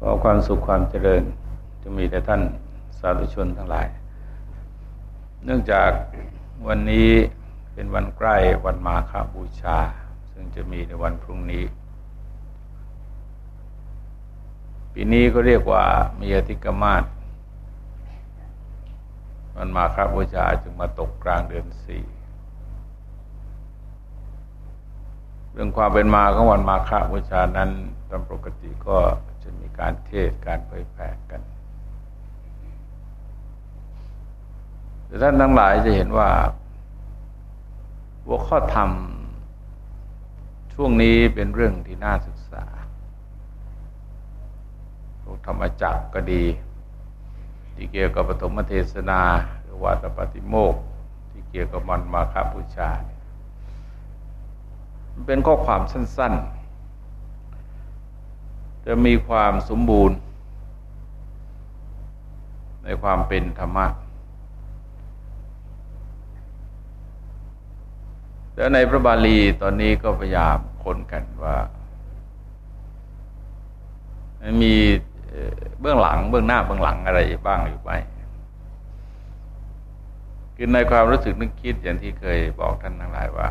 ขอความสุขความเจริญจะมีแต่ท่านสาธุชนทั้งหลาย เนื่องจากวันนี้เป็นวันใกล้วันมาฆบูชา ซึ่งจะมีในวันพรุ่งนี้ ปีนี้ก็เรียกว่ามีอธิกมาศวันมาฆบูชาจึงมาตกกลางเดือนสี่เรื่องความเป็นมาของวันมาฆบูชานั้นตามปกติก็ จะมีการเทศการเผยแผ่กันแต่ท่านทั้งหลายจะเห็นว่า หัวข้อธรรม ช่วงนี้เป็นเรื่องที่น่าศึกษาพวกธรรมจักก็ดี ที่เกี่ยวกับปฐมเทศนา หรือว่าตปฏิโมกที่เกี่ยวกับมันมาคาบูชา เป็นข้อความสั้น ๆ จะมีความสมบูรณ์ ในความเป็นธรรมะแล้วในพระบาลีตอนนี้ก็พยายามค้นกันว่า มีเบื้องหลังเบื้องหน้าเบื้องหลังอะไรบ้างหรือไม่คือในความรู้สึกนึกคิดอย่างที่เคยบอกท่านทั้งหลายว่า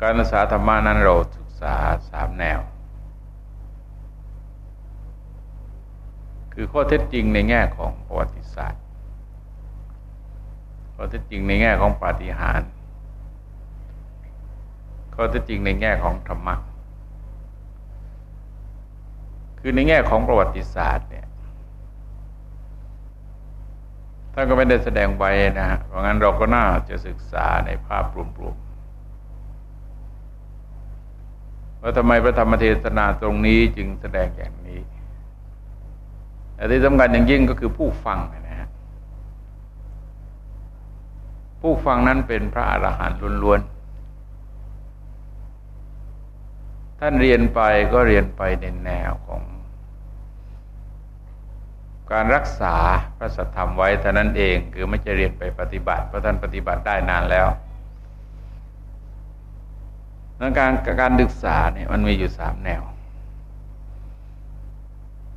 การศึกษาธรรมะนั้นเราศึกษาสามแนว คือข้อเท็จจริงในแง่ของประวัติศาสตร์ข้อเท็จจริงในแง่ของปาฏิหาริย์ข้อเท็จจริงในแง่ของธรรมะคือในแง่ของประวัติศาสตร์เนี่ยท่านก็ไม่ได้แสดงไว้นะฮะเพราะงั้นเราก็น่าจะศึกษาในภาพรวมๆว่าทำไมพระธรรมเทศนาตรงนี้จึงแสดงอย่างนี้ แต่ที่สำคัญอย่างยิ่งก็คือผู้ฟังนะฮะผู้ฟังนั้นเป็นพระอรหันต์ล้วนๆ ท่านเรียนไปก็เรียนไปในแนวของ การรักษาพระสัทธรรมไว้เท่านั้นเองคือไม่จะเรียนไปปฏิบัติเพราะท่านปฏิบัติได้นานแล้วนั้นการการศึกษาเนี่ยมันมีอยู่สามแนว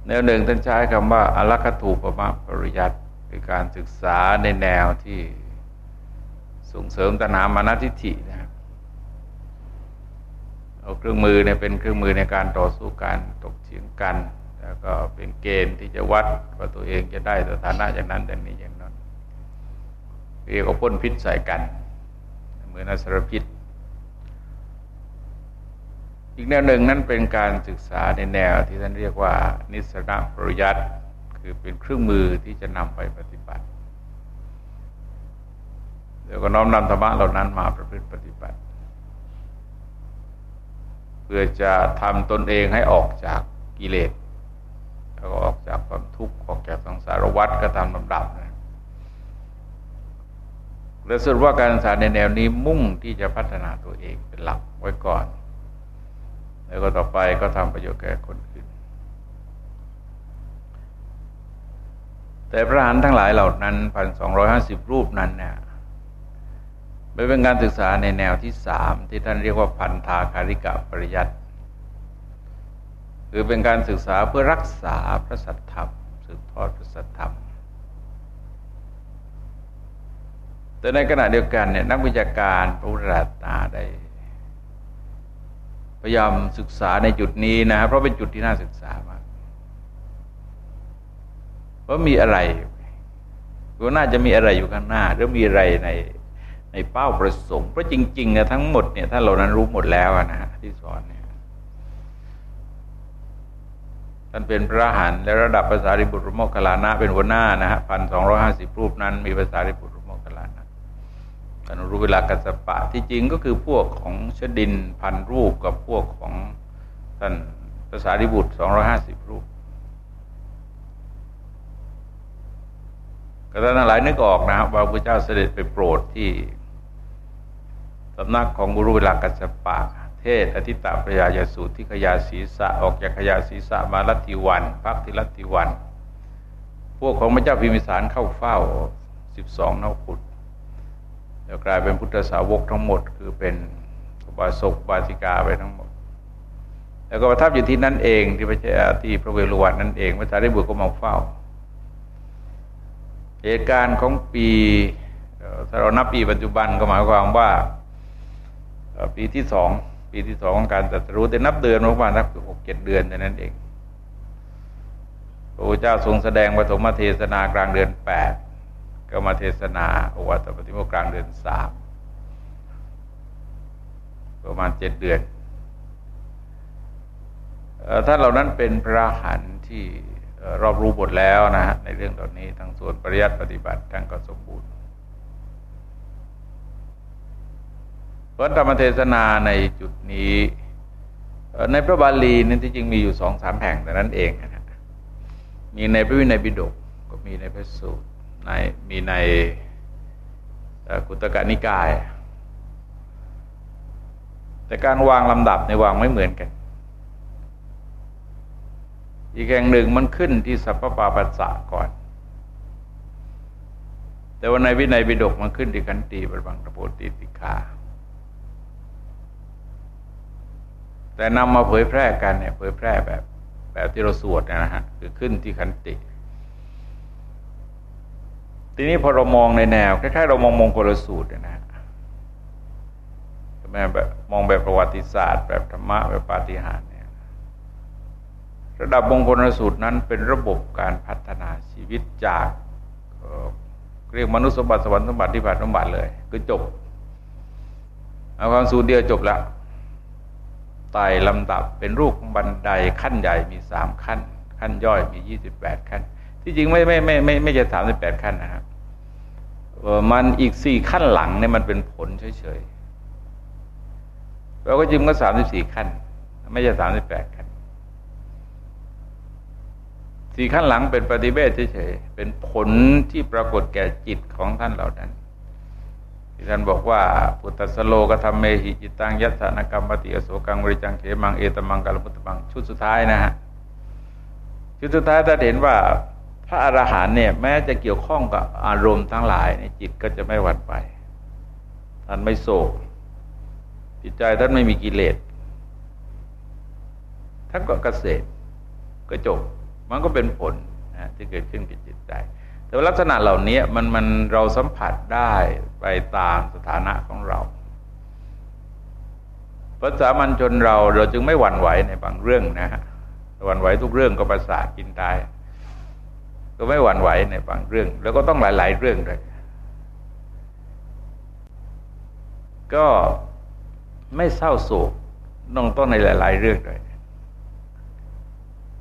แนวหนึ่งท่านใช้คำว่าอลัคถูปมะปริยัติคือการศึกษาในแนวที่ส่งเสริมตนามานาทิฐินะครับเอาเครื่องมือเนี่ยเป็นเครื่องมือในการต่อสู้กันตกเถียงกัน แล้วก็เป็นเกณฑ์ที่จะวัดว่าตัวเองจะได้สถานะอย่างนั้นอย่างนี้อย่างนั้นเรียกว่าพ่นพิษใส่กัน เหมือนอสรพิษ อีกแนวหนึ่งนั้นเป็นการศึกษาในแนวที่ท่านเรียกว่า นิสระปริยัติคือเป็นเครื่องมือที่จะนำไปปฏิบัติเดี๋ยวก็น้อมนำธรรมะเหล่านั้นมาประพฤติปฏิบัติ เพื่อจะทำตนเองให้ออกจากกิเลสแล้วก็ออกจากความทุกข์ออกจากสังสารวัฏก็ตามลำดับนะและสุดว่าการศึกษาในแนวนี้มุ่งที่จะพัฒนาตัวเองเป็นหลักไว้ก่อน แล้วก็ต่อไปก็ทำประโยชน์แก่คนอื่น แต่พระหันทั้งหลายเหล่านั้นพันสองร้อยห้าสิบรูปนั้นเนี่ยเป็นการศึกษาในแนวที่สามที่ท่านเรียกว่าพันธาคาริกะปริยัติคือเป็นการศึกษาเพื่อรักษาพระสัทธรรมสืบทอดพระสัทธรรม แต่ในขณะเดียวกันเนี่ยนักวิชาการพระุทธาตาได้ ยายามศึกษาในจุดนี้นะเพราะเป็นจุดที่น่าศึกษามากว่ามีอะไรก็น่าจะมีอะไรอยู่ข้างหน้า หรือมีอะไรในในเป้าประสงค์เพราะจริงๆนี่ยทั้งหมดเนี่ยถ้าเรานั้นรู้หมดแล้วนะฮะที่สอนเนี่ยท่านเป็นพระหันและระดับภาษาริบุตรโมคคลานะเป็นหัวหน้านะฮะพันสองร้อยห้าสิบรูปนั้นมีภาษาริบุตร อนุรุเวลากัสปะที่จริงก็คือพวกของชดินพันรูปกับพวกของท่านภาษาริบุตรสองร้อยห้าสิบรูปก็ท่านหลายนึกออกนะครับว่าพระเจ้าเสด็จไปโปรดที่สำนักของบุรุเวลากัสปะ เทศอธิตาพยายสูตรที่ขยาศีสะออกจากขยาศีสะมาลัตติวันพักที่ลัตติวัน พวกของพระเจ้าพิมิสารเข้าเฝ้าสิบสองนกขุ ดจะกลายเป็นพุทธสาวกทั้งหมด คือเป็นบาศกบาสิกาไปทั้งหมด แล้วก็ประทับอยู่ที่นั่นเองที่พระเจ้าที่พระเวรุวันนั่นเองพระสารีบุตรก็มาเฝ้า เหตุการณ์ของปีถ้าเรานับปีปัจจุบันก็หมายความว่าปีที่สองปีที่สองของการตรัสรู้แต่นับเดือนประมาณสักหกเจ็ดเดือนเท่นั้นเองพระพุทธเจ้าทรงแสดงปฐมเทศนากลางเดือนแปด ก็มาเทศนาโอวาตปฏิโมกลางเดือนสามประมาณเจ็ดเดือนท่านเหล่านั้นเป็นพระหันที่รอบรู้หมดแล้วนะฮะในเรื่องตอนนี้ทั้งส่วนปริยัติปฏิบัติทั้งก็สมบูรณ์เพราะธรรมเทศนาในจุดนี้ในพระบาลีนั้นที่จริงมีอยู่สองสามแห่งแต่นั้นเองนะมีในพระวินัยบิดกก็มีในพระสูตร ในมีในกุตกะนิกาย แต่การวางลำดับในวางไม่เหมือนกัน อีกแห่งหนึ่งมันขึ้นที่สัพพปาปัสสะก่อน แต่ว่าในวินัยบิดกมันขึ้นที่ขันตีบบังตะโพติติคาแต่นำมาเผยแพร่กันเนี่ยเผยแพร่แบบแบบที่เราสวดนะฮะคือขึ้นที่ขันติ ทีนี้พอเรามองในแนวคล้ายๆเรามองมงคลสูตรนะฮะแบบมองแบบประวัติศาสตร์ แบบธรรมะแบบปาฏิหาริย์เนี่ยระดับมงคลสูตรนั้นเป็นระบบการพัฒนาชีวิตจากเรียกมนุษย์สมบัติสวรรค์สมบัติที่ผ่านสมบัติเลย คือจบเอาความสูตรเดียวจบแล้วไต่ลำดับเป็นรูปบันไดขั้นใหญ่มีสามขั้น ขั้นย่อยมียี่สิบแปดขั้น ที่จริงไม่ไม่ไม่ไม่ไม่ใช่สามสิบแปดขั้นนะครับมันอีกสี่ขั้นหลังเนี่ยมันเป็นผลเฉยๆเราก็จริงก็สามสิบสี่ขั้น ไม่ใช่สามสิบแปดขั้นสี่ขั้นหลังเป็นปฏิเวทเฉยๆเป็นผลที่ปรากฏแก่จิตของท่านเหล่านั้นที่ท่านบอกว่าปุตตสโลกธรรมเมหิจิตังยัตถนกรรมปฏิอโศกังบริจังเขมังเอตมังกาลมุตตมังชุดสุดท้ายนะฮะชุดสุดท้ายถ้าเห็นว่า พระอรหันต์เนี่ยแม้จะเกี่ยวข้องกับอารมณ์ทั้งหลายในจิตก็จะไม่หวั่นไหวท่านไม่โศกจิตใจท่านไม่มีกิเลสท่านก็เกษตรก็จบ มันก็เป็นผลนะที่เกิดขึ้นกับจิตใจ แต่ลักษณะเหล่านี้มันมันเราสัมผัสได้ไปตามสถานะของเราภาษามันจนเราเราจึงไม่หวั่นไหวในบางเรื่องนะฮะหวั่นไหวทุกเรื่องก็ประสาทกินตาย ก็ไม่หวั่นไหวในบางเรื่อง แล้วก็ต้องหลาย ๆ เรื่องเลยก็ไม่เศร้าโศกต้องต้องในหลาย ๆ เรื่องเลย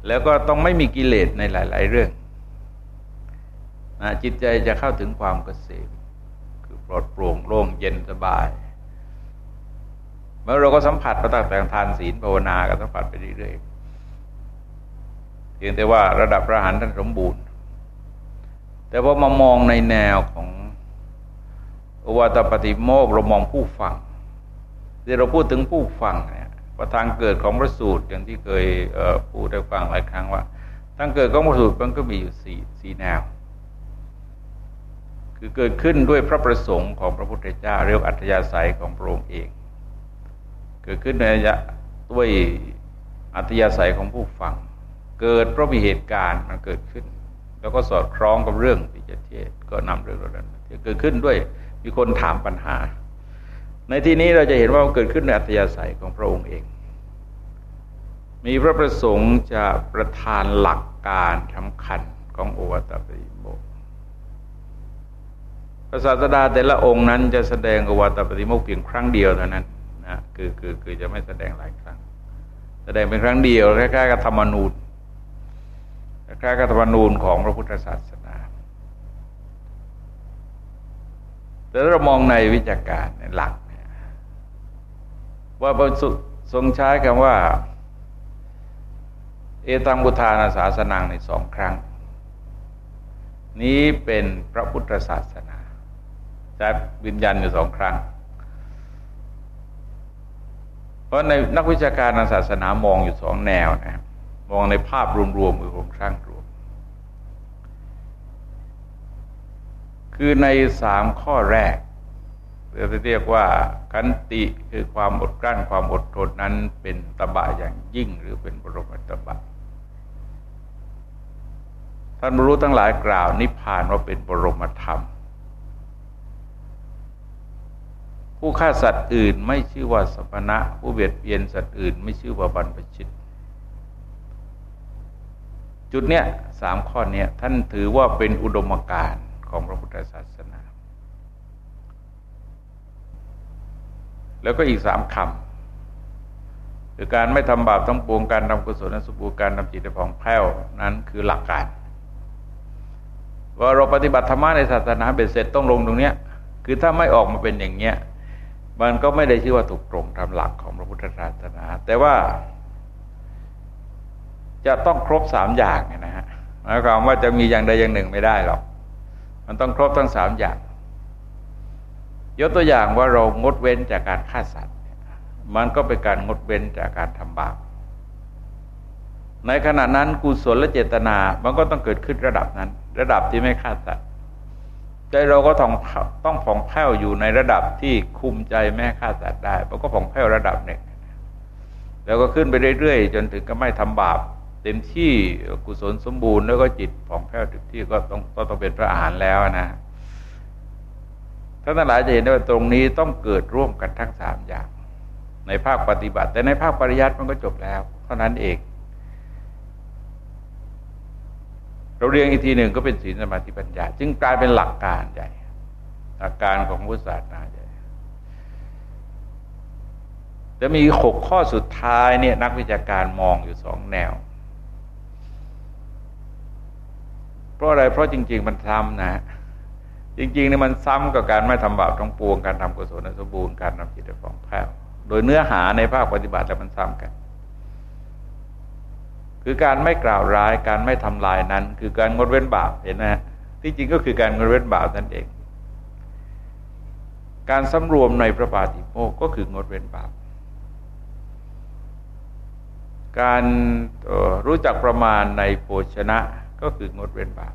แล้วก็ต้องไม่มีกิเลสในหลาย ๆ เรื่องนะจิตใจจะเข้าถึงความเกษมคือปลอดโปร่งโล่งเย็นสบายเมื่อเราก็สัมผัสประตั้งแต่ทานศีลภาวนาก็สัมผัสไปเรื่อยๆเพียงแต่ว่าระดับพระหันท่านสมบูรณ์ แต่พอมามองในแนวของอวตารปฏิโมกเรามองผู้ฟังที่เราพูดถึงผู้ฟังเนี่ยประทางเกิดของพระสูตรอย่างที่เคยพูดได้ฟังหลายครั้งว่าทางเกิดของพระสูตรมันก็มีอยู่สี่สี่แนว คือเกิดขึ้นด้วยพระประสงค์ของพระพุทธเจ้าเรียกอัธยาศัยของพระองค์เอง เกิดขึ้นในยะด้วยอัธยาศัยของผู้ฟัง เกิดเพราะมีเหตุการณ์มันเกิดขึ้น แล้วก็สอดคล้องกับเรื่องที่จะเทศก็นำเรื่องเหล่านั้นเกิดขึ้นด้วยมีคนถามปัญหา ในที่นี้เราจะเห็นว่าเกิดขึ้นในอัธยาศัยของพระองค์เอง มีพระประสงค์จะประทานหลักการสำคัญของโอวัตปริโมกพระศาสดาแต่ละองค์นั้นจะแสดงโอวัตปฏิโมกเพียงครั้งเดียวเท่านั้นนะคือคือคือจะไม่แสดงหลายครั้ง แสดงเป็นครั้งเดียวคล้ายๆกับธรรมนูญ คล้ายกับธรรมนูญของพระพุทธศาสนา แต่เรามองในวิจการในหลักเนี่ยว่าพระสุทรงใช้คำว่า เอตังบุทานาศาสนังในสองครั้ง นี้เป็นพระพุทธศาสนาจะยืนยันอยู่สองครั้ง เพราะในนักวิชาการศาสนามองอยู่สองแนวนะครับ มองในภาพรวมๆคือโครงสร้างรวม คือในสามข้อแรกเราจะเรียกว่าขันติคือความอดกลั้นความอดทนนั้นเป็นตบะอย่างยิ่งหรือเป็นบรมตบะท่านรู้ทั้งหลายกล่าวนิพพานว่าเป็นบรมธรรม ผู้ฆ่าสัตว์อื่นไม่ชื่อว่าสมณะผู้เบียดเบียนสัตว์อื่น ไม่ชื่อว่าบรรพชิต จุดเนี้ยสามข้อเนี้ยท่านถือว่าเป็นอุดมการณ์ของพระพุทธศาสนา แล้วก็อีกสามคำคือการไม่ทำบาปทั้งปวงการทำกุศลนั้นสมบูการทำจิตผ่องแผ้วนั้นคือหลักการ ว่าเราปฏิบัติธรรมะในศาสนาเบ็ดเสร็จต้องลงตรงเนี้ยคือถ้าไม่ออกมาเป็นอย่างเนี้ยมันก็ไม่ได้ชื่อว่าถูกตรงตามหลักของพระพุทธศาสนา แต่ว่า จะต้องครบสามอย่างนะฮะหมายความว่าจะมีอย่างใดอย่างหนึ่งไม่ได้หรอก มันต้องครบทั้งสามอย่าง ยกตัวอย่างว่าเรางดเว้นจากการฆ่าสัตว์ มันก็เป็นการงดเว้นจากการทำบาป ในขณะนั้นกุศลและเจตนา มันก็ต้องเกิดขึ้นระดับนั้น ระดับที่ไม่ฆ่าสัตว์ใจเราก็ต้องต้องผ่องแผ้วอยู่ในระดับที่คุมใจแม่ฆ่าสัตว์ได้ มันก็ผ่องแผ้วระดับหนึ่งแล้วก็ขึ้นไปเรื่อยๆ จนถึงก็ไม่ทำบาป เต็มที่กุศลสมบูรณ์แล้วก็จิตผ่องแผ้วถึงที่ก็ต้องต้องเป็นพระอาหารแล้วนะท่านทั้งหลายจะเห็นได้ว่าตรงนี้ต้องเกิดร่วมกันทั้งสามอย่าง ในภาคปฏิบัติ แต่ในภาคปริยัติมันก็จบแล้วเท่านั้นเองเราเรียงอีกทีหนึ่งก็เป็นศีลสมาธิปัญญา จึงกลายเป็นหลักการใหญ่หลักการของพุทธศาสนาใหญ่จะมีหกข้อสุดท้ายเนี่ยนักวิชาการมองอยู่สองแนว เพราะอะไรเพราะจริง ๆ มันซ้ำนะจริงๆนี่มันซ้ำกับการไม่ทำบาปทั้งปวงการทำกุศลสมบูรณ์การทำจิตฟองแผ้วโดยเนื้อหาในภาคปฏิบัติแล้วมันซ้ำกัน คือการไม่กล่าวร้ายการไม่ทำลายนั้น คือการงดเว้นบาปเห็นไหมที่จริงก็คือการงดเว้นบาปนั่นเอง การสำรวมในพระบาติโมกก็คืองดเว้นบาป การรู้จักประมาณในโภชนะ ก็คืองดเว้นบาป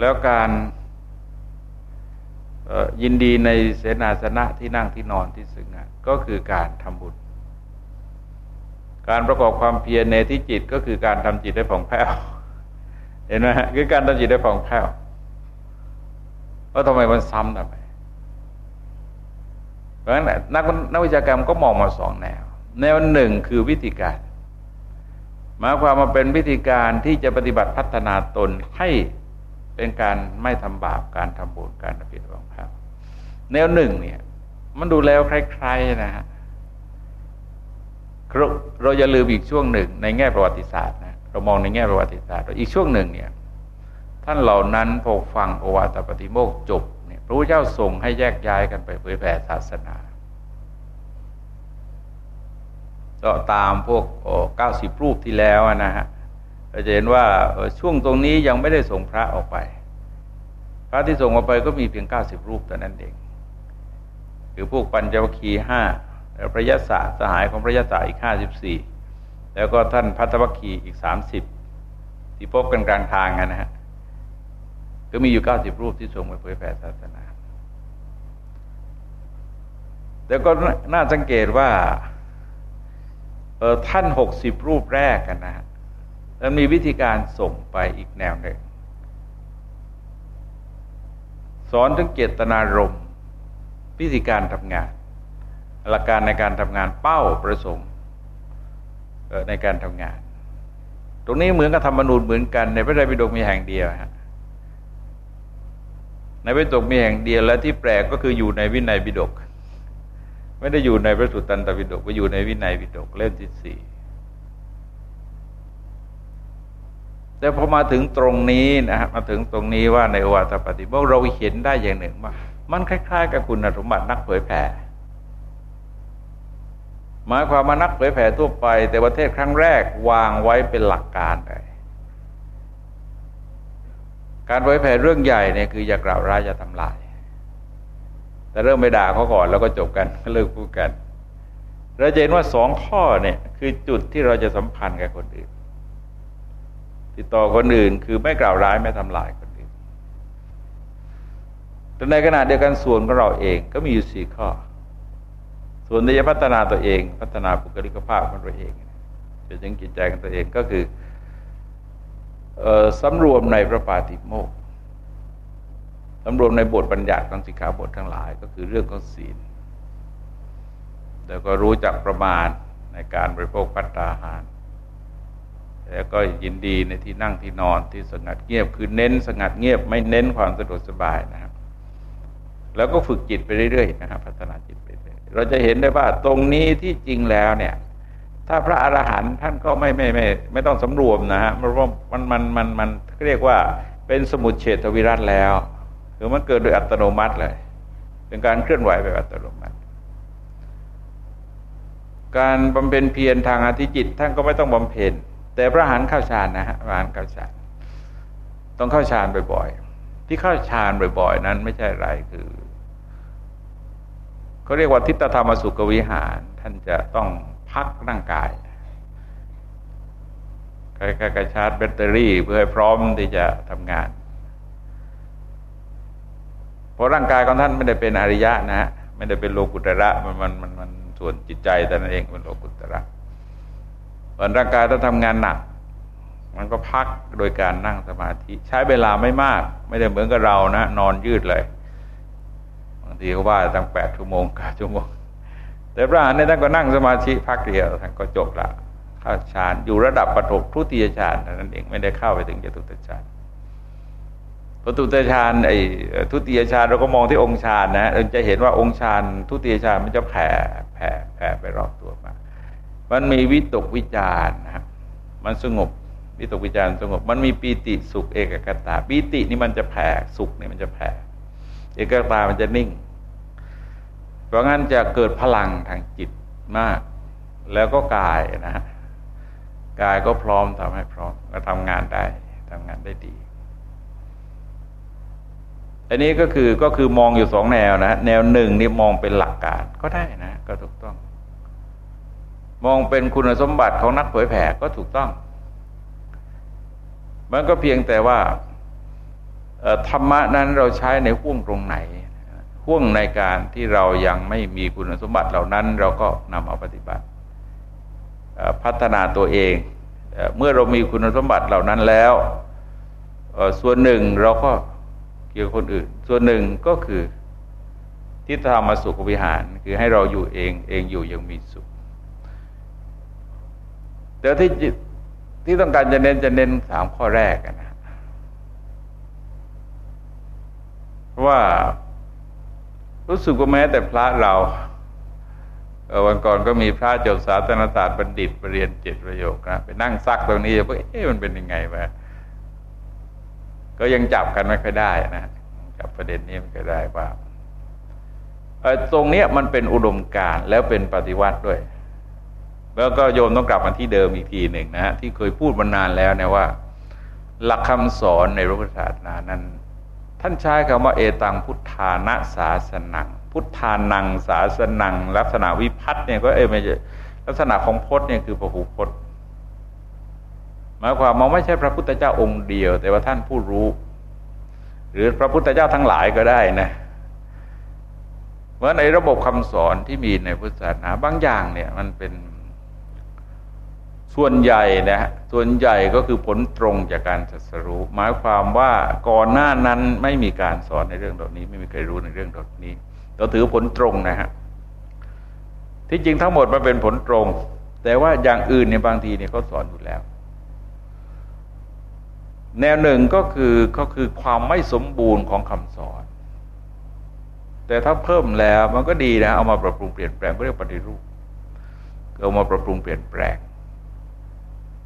แล้วการยินดีในเสนาสนะที่นั่งที่นอนที่สึงก็คือการทำบุญ การประกอบความเพียรในที่จิตก็คือการทำจิตให้ผ่องแผ้วเห็นไหมคือการทำจิตให้ผ่องแผ้วว่าทำไมมันซ้ำทำไมเพราะฉะนั้นนักนักวิชาการก็มองมาสองแนว แนวหนึ่งคือวิธีการ หมายความมาเป็นวิธีการที่จะปฏิบัติพัฒนาตนให้เป็นการไม่ทำบาปการทำบุญการทำผิดของพระแนวหนึ่งเนี่ย มันดูแล้วคล้ายๆนะฮะเราอย่าลืมอีกช่วงหนึ่ง ในแง่ประวัติศาสตร์นะเรามองในแง่ประวัติศาสตร์อีกช่วงหนึ่งเนี่ย ท่านเหล่านั้นพอฟังโอวาตปฏิโมกจบเนี่ยพระพุทธเจ้าส่งให้แยกย้ายกันไปเผยแผ่ศาสนา ก็ตามพวกเก้าสิบรูปที่แล้วนะฮะเราจะเห็นว่าช่วงตรงนี้ยังไม่ได้ส่งพระออกไป พระที่ส่งออกไปก็มีเพียงเก้าสิบรูปแต่นั้นเอง คือพวกปัญจวัคคีย์ห้าพระยศสหายของพระยศอีกห้าสิบสี่แล้วก็ท่านพัทวคีอีกสามสิบที่พบกันกลางทางนะฮะก็มีอยู่เก้าสิบรูปที่ส่งไปเผยแผ่ศาสนาแต่ก็น่าสังเกตว่า เออท่านหกสิบรูปแรกกันนะฮะแล้วมีวิธีการส่งไปอีกแนวหนึ่ง สอนถึงเจตนารมณ์วิธีการทำงาน หลักการในการทำงานเป้าประสงค์ในการทำงาน ตรงนี้เหมือนกับธรรมนูญเหมือนกัน ในพระไตรปิฎกมีแห่งเดียวฮะในพระไตรปิฎกมีแห่งเดียวและที่แปลกก็คืออยู่ในวินัยปิฎก ไม่ได้อยู่ในพระสุตตันตปิฎกไปอยู่ในวินัยปิฎกเล่มที่สี่แต่พอมาถึงตรงนี้นะฮะมาถึงตรงนี้ว่าในอวตารปฏิโมกเราเห็นได้อย่างหนึ่งว่า มันคล้าย ๆ กับคุณสมบัตินักเผยแผ่หมายความมานักเผยแผ่ทั่วไป แต่ประเทศครั้งแรกวางไว้เป็นหลักการเลยการเผยแผ่เรื่องใหญ่เนี่ยคืออย่ากล่าวร้ายอย่าทำลาย แต่เริ่มไปด่าเขาก่อนแล้วก็จบกันก็เลิกพูดกันเราจะเห็นว่าสองข้อเนี่ย คือจุดที่เราจะสัมพันธ์กับคนอื่น ติดต่อคนอื่นคือไม่กล่าวร้ายไม่ทำลายคนอื่นแต่ในขณะเดียวกันส่วนของเราเองก็มีอยู่สี่ข้อ ส่วนที่จะพัฒนาตัวเอง พัฒนาบุคลิกภาพของตัวเองจะยังจิตใจของตัวเองก็คือสำรวมในพระปาติโมก สำรวมในบทบัญญัติของสิกขาบททั้งหลายก็คือเรื่องของศีล แล้วก็รู้จักประมาณในการบริโภคพัตตาหาร แล้วก็ยินดีในที่นั่งที่นอนที่สงัดเงียบ คือเน้นสงัดเงียบ ไม่เน้นความสะดวกสบายนะครับ แล้วก็ฝึกจิตไปเรื่อยๆนะครับพัฒนาจิตไปเรื่อยเราจะเห็นได้ว่าตรงนี้ที่จริงแล้วเนี่ย ถ้าพระอรหันต์ท่านก็ไม่ไม่ไม่ไม่ต้องสำรวมนะฮะเพราะมันมันมันมันเรียกว่าเป็นสมุดเฉทวิรัตแล้ว คือมันเกิดโดยอัตโนมัติเลย เป็นการเคลื่อนไหวแบบอัตโนมัติ การบำเพ็ญเพียรทางอธิจิตท่านก็ไม่ต้องบำเพ็ญ แต่พระหันเข้าฌานนะฮะพระหันเข้าฌานต้องเข้าฌานบ่อยๆ ที่เข้าฌานบ่อย ๆ นั้นไม่ใช่ไรคือเขาเรียกว่าทิฏฐธรรมสุขวิหาร ท่านจะต้องพักร่างกายคล้ายๆชาร์จแบตเตอรี่เพื่อให้พร้อมที่จะทำงาน ราะร่างกายของท่านไม่ได้เป็นอริยะนะฮะไม่ได้เป็นโลกุตระมันมันมันมันส่วนจิตใจแต่นั้นเองเป็นโลกุตระส่วนร่างกายต้องทำงานหนัก มันก็พักโดยการนั่งสมาธิ ใช้เวลาไม่มาก ไม่ได้เหมือนกับเรานะนอนยืดเลยบางทีเขาว่าตั้งแปดชั่วโมงเก้าชั่วโมง แต่พระอรหันต์ท่านก็นั่งสมาธิพักเดียวท่านก็จบละเข้าฌานอยู่ระดับปฐมทุติยฌานนั้นเองไม่ได้เข้าไปถึงจตุตฌาน พระตุตฌานไอ้ทุติยฌานเราก็มองที่องค์ฌานนะเราจะเห็นว่าองค์ฌานทุติยฌานมันจะแผ่แผ่แผ่ไปรอบตัวมา มันมีวิตกวิจารนะมันสงบวิตกวิจารสงบ มันมีปีติสุขเอกกตาปีตินี่มันจะแผ่สุขนี่มันจะแผ่เอกกตามันจะนิ่ง เพราะงั้นจะเกิดพลังทางจิตมาก แล้วก็กายนะฮะกายก็พร้อมทำให้พร้อมก็ทำงานได้ทำงานได้ดี อันนี้ก็คือก็คือมองอยู่สองแนวนะแนวหนึ่งนี่มองเป็นหลักการก็ได้นะก็ถูกต้อง มองเป็นคุณสมบัติของนักเผยแผ่ก็ถูกต้อง มันก็เพียงแต่ว่าธรรมะนั้นเราใช้ในห่วงตรงไหนห่วงในการที่เรายังไม่มีคุณสมบัติเหล่านั้น เราก็นำเอาปฏิบัติพัฒนาตัวเองเมื่อเรามีคุณสมบัติเหล่านั้นแล้ว ส่วนหนึ่งเราก็ เกี่ยวกับคนอื่น ส่วนหนึ่งก็คือที่ทำมาสุขวิหาร คือให้เราอยู่เองเองอยู่ยังมีสุข แต่ที่ที่ต้องการจะเน้นจะเน้นสามข้อแรกนะเพราะว่ารู้สึกว่าแม้แต่พระเราวันก่อนก็มีพระจบสาธารณศาสตร์บัณฑิตไปเรียนเจ็ดประโยคนะไปนั่งซักตรงนี้จะเอ๊ะมันเป็นยังไงวะ ก็ยังจับกันไม่ค่อยได้นะจับประเด็นนี้ไม่ค่อยได้ว่าตรงนี้มันเป็นอุดมการแล้วเป็นปฏิวัติด้วย แล้วก็โยมต้องกลับมาที่เดิมอีกทีหนึ่งนะฮะที่เคยพูดมานานแล้วนะว่า หลักคำสอนในพระพุทธศาสนานั้น ท่านใช้คำว่าเอตังพุทธานะศาสนัง พุทธานังศาสนัง ลักษณะวิพัฒน์เนี่ยก็เอไม่ใช่ลักษณะของพจน์เนี่ยคือพระหูพจน์ หมายความมันไม่ใช่พระพุทธเจ้าองค์เดียว แต่ว่าท่านผู้รู้ หรือพระพุทธเจ้าทั้งหลายก็ได้นะเพราะในระบบคำสอนที่มีในพุทธศาสนาบางอย่างเนี่ย มันเป็นส่วนใหญ่นะส่วนใหญ่ก็คือผลตรงจากการศัสรู้หมายความว่าก่อนหน้านั้นไม่มีการสอนในเรื่องเหล่านี้ ไม่มีใครรู้ในเรื่องเหล่านี้เราถือผลตรงนะฮะที่จริงทั้งหมดมันเป็นผลตรง แต่ว่าอย่างอื่นในบางทีเนี่ยเขาสอนอยู่แล้ว แนวหนึ่งก็คือก็คือความไม่สมบูรณ์ของคำสอน แต่ถ้าเพิ่มแล้วมันก็ดีนะ เอามาปรับปรุงเปลี่ยนแปลงก็เรียกปฏิรูปเอามาปรับปรุงเปลี่ยนแปลง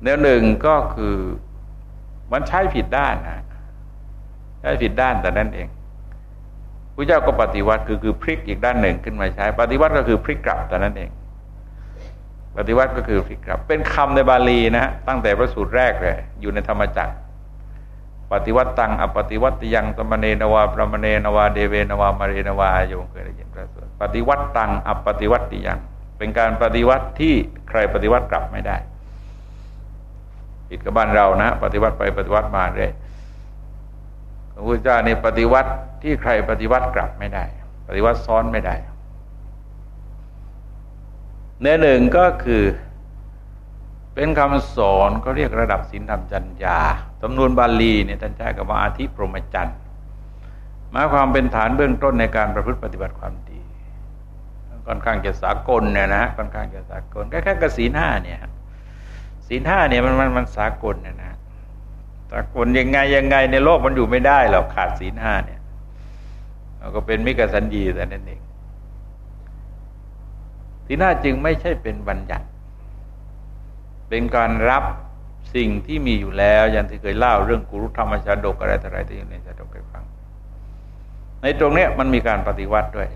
แนวหนึ่งก็คือมันใช้ผิดด้านนะใช้ผิดด้านแต่นั่นเองพระเจ้าก็ปฏิวัติคือคือพลิกอีกด้านหนึ่งขึ้นมาใช้ ปฏิวัติก็คือพลิกกลับแต่นั้นเอง ปฏิวัติก็คือพลิกกลับ เป็นคำในบาลีนะตั้งแต่พระสูตรแรกเลยอยู่ในธรรมจักร ปฏิวัติตังอปฏิวัติยังสมเนนวาประมเนนวาเดเวนวามาเรนวาโยมเคยได้ยินพระสวดปฏิวัติตังอปฏิวัติยัง เป็นการปฏิวัติที่ใครปฏิวัติกลับไม่ได้ผิดกับบ้านเรานะ ปฏิวัติไปปฏิวัติมาเลยพระพุทธเจ้านี่ปฏิวัติที่ใครปฏิวัติกลับไม่ได้ ปฏิวัติซ้อนไม่ได้เนื้อหนึ่งก็คือ เป็นคำสอนก็เรียกระดับศีลธรรมจัญญา จำนวนบาลีเนี่ยท่านใช้กับว่าอาทิพรหมจันทร์หมายความเป็นฐานเบื้องต้นในการประพฤติปฏิบัติความดีค่อนข้างจะสากลเนี่ยนะค่อนข้างจะสากลแค่ๆกับศีลห้าเนี่ยศีลห้าเนี่ยมันมันมันสากลเนี่ยนะสากลยังไงยังไงในโลกมันอยู่ไม่ได้หรอกขาดศีลห้าเนี่ยเราก็เป็นมิกสัญญีแต่นั่นเองศีลห้าจึงไม่ใช่เป็นบัญญัติ เป็นการรับ สิ่งที่มีอยู่แล้วอย่างที่เคยเล่าเรื่องกุรุธรรมชาดกอะไรต่ออะไรที่อยู่ในชาดกให้ฟัง ในตรงเนี้ยมันมีการปฏิวัติด้วย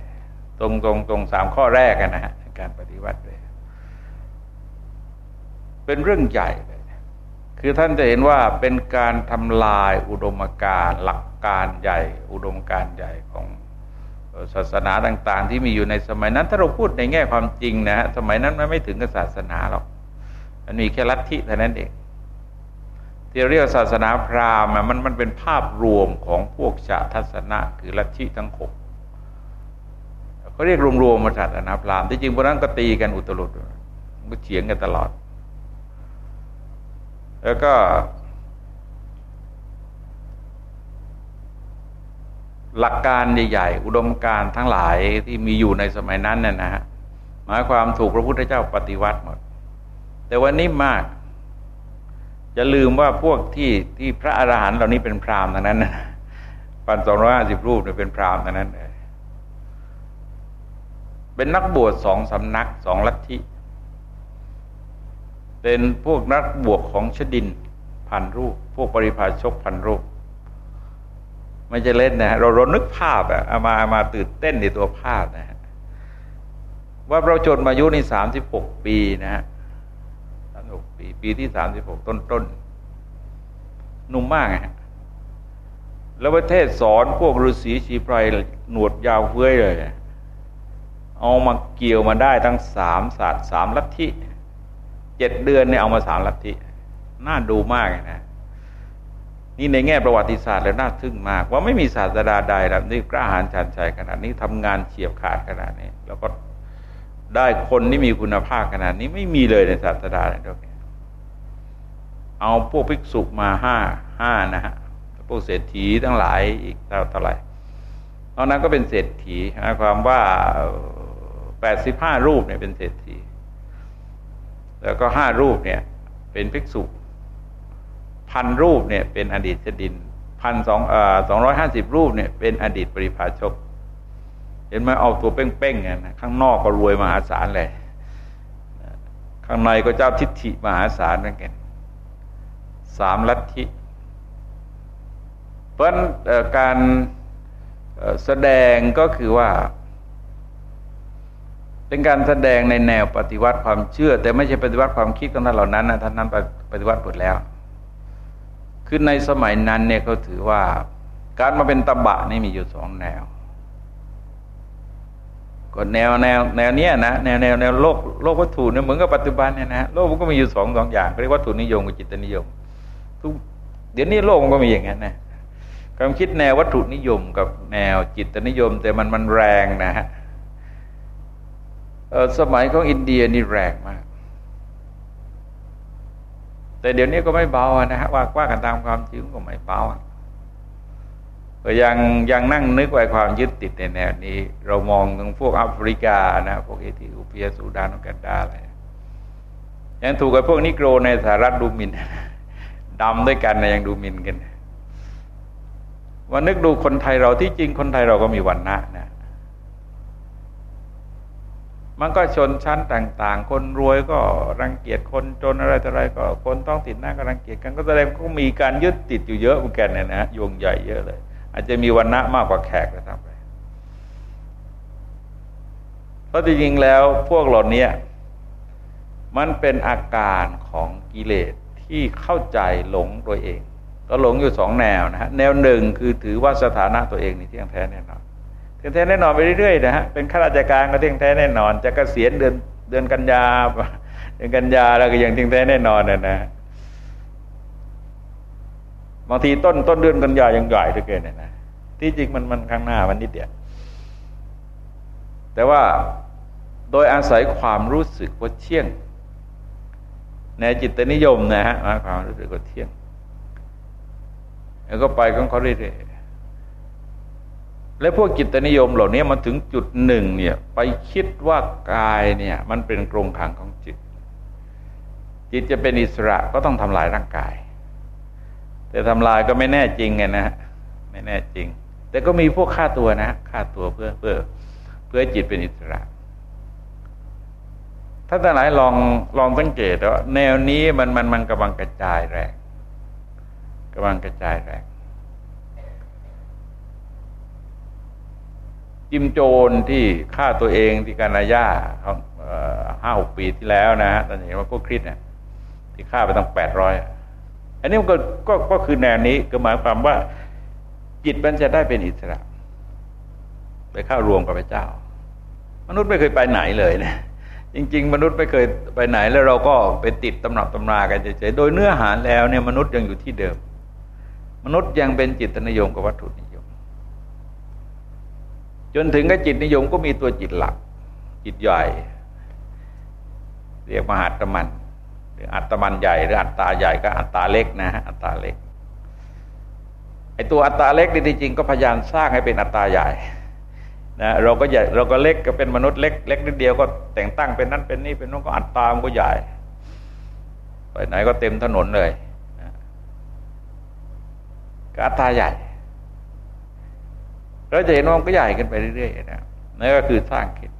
ตรงตรงตรงสามข้อแรกนะฮะการปฏิวัติด้วย เป็นเรื่องใหญ่เลยคือท่านจะเห็นว่าเป็นการทำลายอุดมการหลักการใหญ่ อุดมการใหญ่ของศาสนาต่าง ๆ ที่มีอยู่ในสมัยนั้น ถ้าเราพูดในแง่ความจริงนะฮะสมัยนั้นมันไม่ถึงกับศาสนาหรอกมันมีแค่ลัทธิเท่านั้นเอง ที่เรียกศาสนาพราหมณ์มันมันเป็นภาพรวมของพวกชาทัศนะคือลัทธิทั้งหกเขาเรียกรวมๆมาศาสนาพราหมณ์ที่จริงพวกนั้นก็ตีกันอุตลุดก็เฉียงกันตลอด แล้วก็หลักการใหญ่ๆ อุดมการทั้งหลายที่มีอยู่ในสมัยนั้นน่ยนะฮะหมายความถูกพระพุทธเจ้าปฏิวัติหมด แต่วันนี้มาก จะลืมว่าพวกที่ที่พระอรหันต์เหล่านี้เป็นพราหมณ์ทั้งนั้นปันสองร้อยห้าสิบรูปเนี่ยเป็นพราหมณ์ทั้งนั้นเป็นนักบวชสองสำนักสองลัทธิ เป็นพวกนักบวชของชดินพันรูป พวกปริพาชกพันรูป ไม่จะเล่นนะเราเรานึกภาพอะามามาตื่นเต้นในตัวภาพนะฮะว่าเราจนมายุในสามสิบหกปีนะฮะ หกปี ปีที่สามสิบหกต้นต้นนุ่มมากฮะแล้วประเทศสอนพวกฤาษีชีไพรหนวดยาวเฟ้ยเลย เอามาเกี่ยวมาได้ทั้งสามศาสตร์สามลัทธิเจ็ดเดือนเนี่ยเอามาสามลัทธิน่าดูมากนะนี่ในแง่ประวัติศาสตร์แล้วน่าทึ่งมาก ว่าไม่มีศาสดาใดแบบนี้กล้าหาญชันชัยขนาดนี้ทำงานเฉียบขาดขนาดนี้ แล้วก็ ได้คนที่มีคุณภาพขนาดนี้ไม่มีเลยในศาสนาในโลกนี้เอาพวกภิกษุมาห้าห้านะฮะพวกเศรษฐีทั้งหลายอีกเท่าเท่าไหร่ตอนนั้นก็เป็นเศรษฐีหมายความว่าแปดสิบห้ารูปเนี่ยเป็นเศรษฐี แล้วก็ห้ารูปเนี่ยเป็นภิกษุพันรูปเนี่ยเป็นอดีตชดินพันสองสองร้อยห้าสิบรูปเนี่ยเป็นอดีตปริพาชก เห็นไหมเอาตัวเป้งๆกันข้างนอกก็รวยมหาศาลเลยข้างในก็เจ้าทิฏฐิมหาศาลเหมือนกันสามลัทธิเพราะการแสดงก็คือว่า เป็นการแสดงในแนวปฏิวัติความเชื่อ แต่ไม่ใช่ปฏิวัติความคิดของท่านเหล่านั้นนะท่านนั้นปฏิวัติหมดแล้วคือในสมัยนั้นเนี่ยเขาถือว่า การมาเป็นตบะนี่มีอยู่สองแนว ก็แนวแนวแนวเนี้ยนะแนวแนวแนวโลกโลกวัตถุเนี่ยเหมือนกับปัจจุบันเนี่ยนะโลกมันก็มีอยู่สองสองอย่างเรียกวัตถุนิยมกับจิตนิยมทุกเดี๋ยวนี้โลกมันก็มีอย่างนั้นนะความคิดแนววัตถุนิยมกับแนวจิตนิยม แต่มันมันแรงนะฮะสมัยของอินเดียนี่แรงมาก แต่เดี๋ยวนี้ก็ไม่เบานะฮะว่าว่ากันตามความจริงก็ไม่เบา ก็ยังยังนั่งนึกไว้ความยึดติดในแนวนี้ เรามองถึงพวกแอฟริกานะพวกเอธิโอเปียสูดานอกันดาอะไรยังถูกกับพวกนิโกรในสหรัฐดูมินดำด้วยกันนะยังดูมินกันว่านึกดูคนไทยเราที่จริงคนไทยเราก็มีวันนะนะมันก็ชนชั้นต่าง ๆ คนรวยก็รังเกียจคนจนอะไรต่ออะไรก็คนต้องติดหน้าก็รังเกียจกันก็แสดงก็มีการยึดติดอยู่เยอะเหมือนกันเนี่ยนะโยงใหญ่เยอะเลย อาจจะมีวันณะมากกว่าแขกนะครับเพราะจริงๆแล้วพวกเหล่านี้มันเป็นอาการของกิเลสที่เข้าใจหลงตัวเอง ก็หลงอยู่สองแนวนะฮะแนวหนึ่งคือถือว่าสถานะตัวเองนี่เที่ยงแท้แน่นอนเที่ยงแท้แน่นอนไปเรื่อยๆนะฮะเป็นข้าราชการก็เที่ยงแท้แน่นอน จะกะเกษียณเดือนเดือนกันยาเดือนกันยาแล้วก็ยังเที่ยงแท้แน่นอนนะนะ บางทีต้นต้นเดือนกันยายังใหญ่ด้วยกันนะที่จริงมันมันข้างหน้ามันนิดเดียวแต่ว่าโดยอาศัยความรู้สึกว่าเที่ยง ในจิตนิยมนะฮะความรู้สึกว่าเที่ยง แล้วก็ไปของเขาเรื่อยๆและพวกจิตนิยมเหล่านี้มาถึงจุดหนึ่งเนี่ย ไปคิดว่ากายเนี่ย มันเป็นกรงขังของจิต จิตจะเป็นอิสระก็ต้องทำลายร่างกาย แต่ทำลายก็ไม่แน่จริงไงนะฮะไม่แน่จริง แต่ก็มีพวกฆ่าตัวนะฆ่าตัวเพื่อเพื่อเพื่อจิตเป็นอิสระถ้าท่หลายลองลองสังเกตว่าแนวนี้มันมันมันกำลังกระจายแรงกำลังกระจายแรงจิมโจนที่ฆ่าตัวเองที่กานายาห้าหกปีที่แล้วนะฮะตอนนี้ว่าพวกคริสเนี่ยที่ฆ่าไปตั้งแปดร้อย อันนี้มันก็ก็ก็คือแนวนี้ก็หมายความว่า จิตมันจะได้เป็นอิสระ ไปเข้ารวมกับพระเจ้า มนุษย์ไม่เคยไปไหนเลยนะจริง ๆ มนุษย์ไม่เคยไปไหนแล้วเราก็ไปติดตำหนับตำรากันเฉยๆโดยเนื้อหาแล้วเนี่ยมนุษย์ยังอยู่ที่เดิม มนุษย์ยังเป็นจิตนิยมกับวัตถุนิยม จนถึงกับจิตนิยมก็มีตัวจิตหลัก จิตใหญ่ เรียกมหาตมัน หรืออัตมันใหญ่ หรืออัตตาใหญ่ก็อัตตาเล็กนะฮะอัตตาเล็กไอตัวอัตตาเล็กจริงๆก็พยายามสร้างให้เป็นอัตตาใหญ่นะเราก็ใหญ่เราก็เล็กก็เป็นมนุษย์เล็กเล็กนิดเดียวก็แต่งตั้งเป็นนั้นเป็นนี่เป็นนู้นก็อัดตามก็ใหญ่ไปไหนก็เต็มถนนเลยนะก็อัตตาใหญ่ เราจะเห็นว่ามันก็ใหญ่กันไปเรื่อยๆนะนั่นก็คือสร้างคิด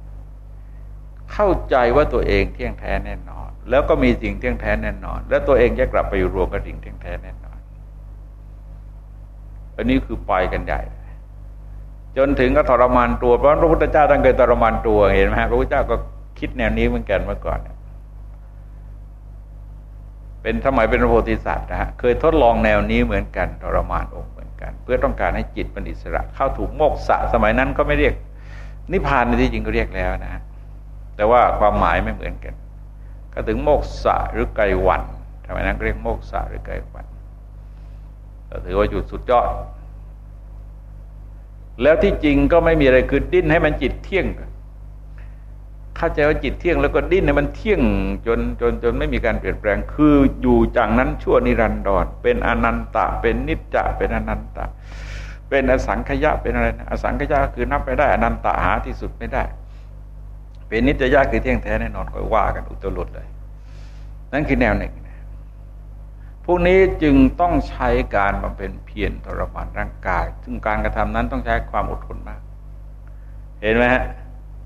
เข้าใจว่าตัวเองเที่ยงแท้แน่นอน แล้วก็มีสิ่งเที่ยงแท้แน่นอน แล้วตัวเองจะกลับไปอยู่รวมกับสิ่งเที่ยงแท้แน่นอน อันนี้คือไปกันใหญ่ จนถึงก็ทรมานตัวเพราะพระพุทธเจ้าท่านเคยทรมานตัวเห็นไหมพระพุทธเจ้าก็คิดแนวนี้เหมือนกันเมื่อก่อน เป็นสมัยเป็นพระโพธิสัตว์นะฮะเคยทดลองแนวนี้เหมือนกันทรมานองค์เหมือนกัน เพื่อต้องการให้จิตเป็นอิสระ เข้าถูกโมกษะสมัยนั้นก็ไม่เรียกนิพพานในที่จริงก็เรียกแล้วนะแต่ว่าความหมายไม่เหมือนกัน ก็ถึงโมกษะหรือไกวันสมัยนั้นเรียกโมกษะหรือไกวันก็ถือว่าจุดสุดยอด แล้วที่จริงก็ไม่มีอะไรคือดิ้นให้มันจิตเที่ยง เข้าใจว่าจิตเที่ยงแล้วก็ดิ้นให้มันเที่ยงจนจนจนไม่มีการเปลี่ยนแปลง คืออยู่จากนั้นชั่วนิรันดรเป็นอนันตะ เป็นนิจจะเป็นอนันตะ เป็นอสังขยะเป็นอะไรนะอสังขยะคือนับไปได้อนันตะหาที่สุดไม่ได้ เป็นนิจยะคือเที่ยงแท้แน่นอนก็ว่ากันอุตรุดเลย นั่นคือแนวหนึ่งพวกนี้จึงต้องใช้การบำเพ็ญเพียรทรมานร่างกาย ซึ่งการกระทำนั้นต้องใช้ความอดทนมาก เห็นไหมฮะ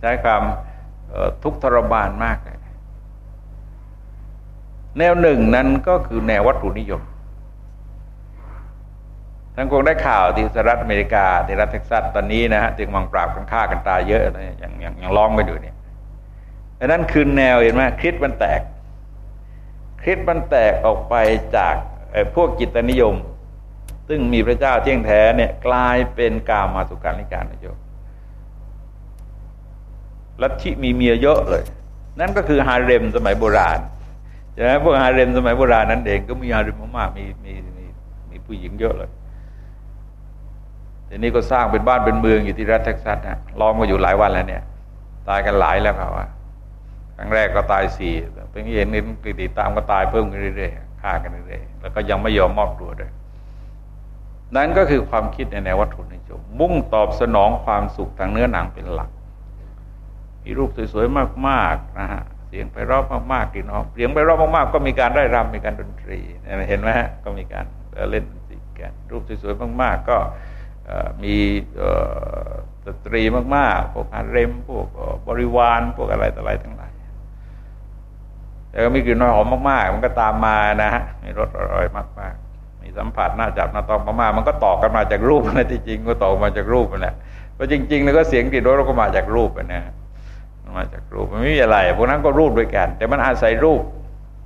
ใช้ความทุกข์ทรมานมากเลยแนวหนึ่งนั้นก็คือแนววัตถุนิยมทั้งคงได้ข่าวที่สหรัฐอเมริกาที่รัฐเท็กซัสตอนนี้นะฮะจึงมังปราบกันฆ่ากันตายเยอะนะอย่างอย่างอย่างร้องไปอยู่เนี่ย อันนั้นคือแนวเห็นไหมคิดมันแตกคิดมันแตกออกไปจากพวกจิตนิยม ซึ่งมีพระเจ้าเที่ยงแท้เนี่ยกลายเป็นกามาสุการนิการนิยมลัทธิมีเมียเยอะเลย นั่นก็คือฮาเร็มสมัยโบราณใช่ไหมพวกฮาเร็มสมัยโบราณนั้นเองก็มีฮาเร็มมากมีมีมีมีผู้หญิงเยอะเลยทีนี้ก็สร้างเป็นบ้านเป็นเมืองอยู่ที่รัฐเท็กซัสนะล้อมมาอยู่หลายวันแล้วเนี่ย ตายกันหลายแล้วครับว่า ครั้งแรกก็ตายสี่เป็นเห็นนี่ติดตามก็ตายเพิ่มขึ้นเรื่อยๆฆ่ากันเรื่อยๆแล้วก็ยังไม่ยอมมอบตัวด้วยนั่นก็คือความคิดในแนววัตถุนิยมมุ่งตอบสนองความสุขทางเนื้อหนังเป็นหลัก มีรูปสวยๆมากๆนะฮะเสียงไปรอบมากๆกลิ่นหอมเสียงไปรอบมากๆ ก็มีการได้รำมีการดนตรีเห็นไหมฮะก็มีการเล่นดนตรีกันรูปสวยๆมากๆ ก็มีสตรีมากๆพวกฮาเรมพวกบริวารพวกอะไรต่ออะไรทั้งหลาย แต่ก็มีกลิ่นหอมมากๆ มันก็ตามมานะฮะมีรสอร่อยมากๆ มีสัมผัสน่าจับน่าต้องมากๆมันก็ต่อกันมาจากรูปนะที่จริงก็ต่อมาจากรูปนั่นแหละเพราะจริงๆแล้วก็เสียงกลิ่นรสเราก็มาจากรูปนะมันมาจากรูปมันไม่มีอะไรพวกนั้นก็รูปด้วยกัน แต่มันอาศัยรูป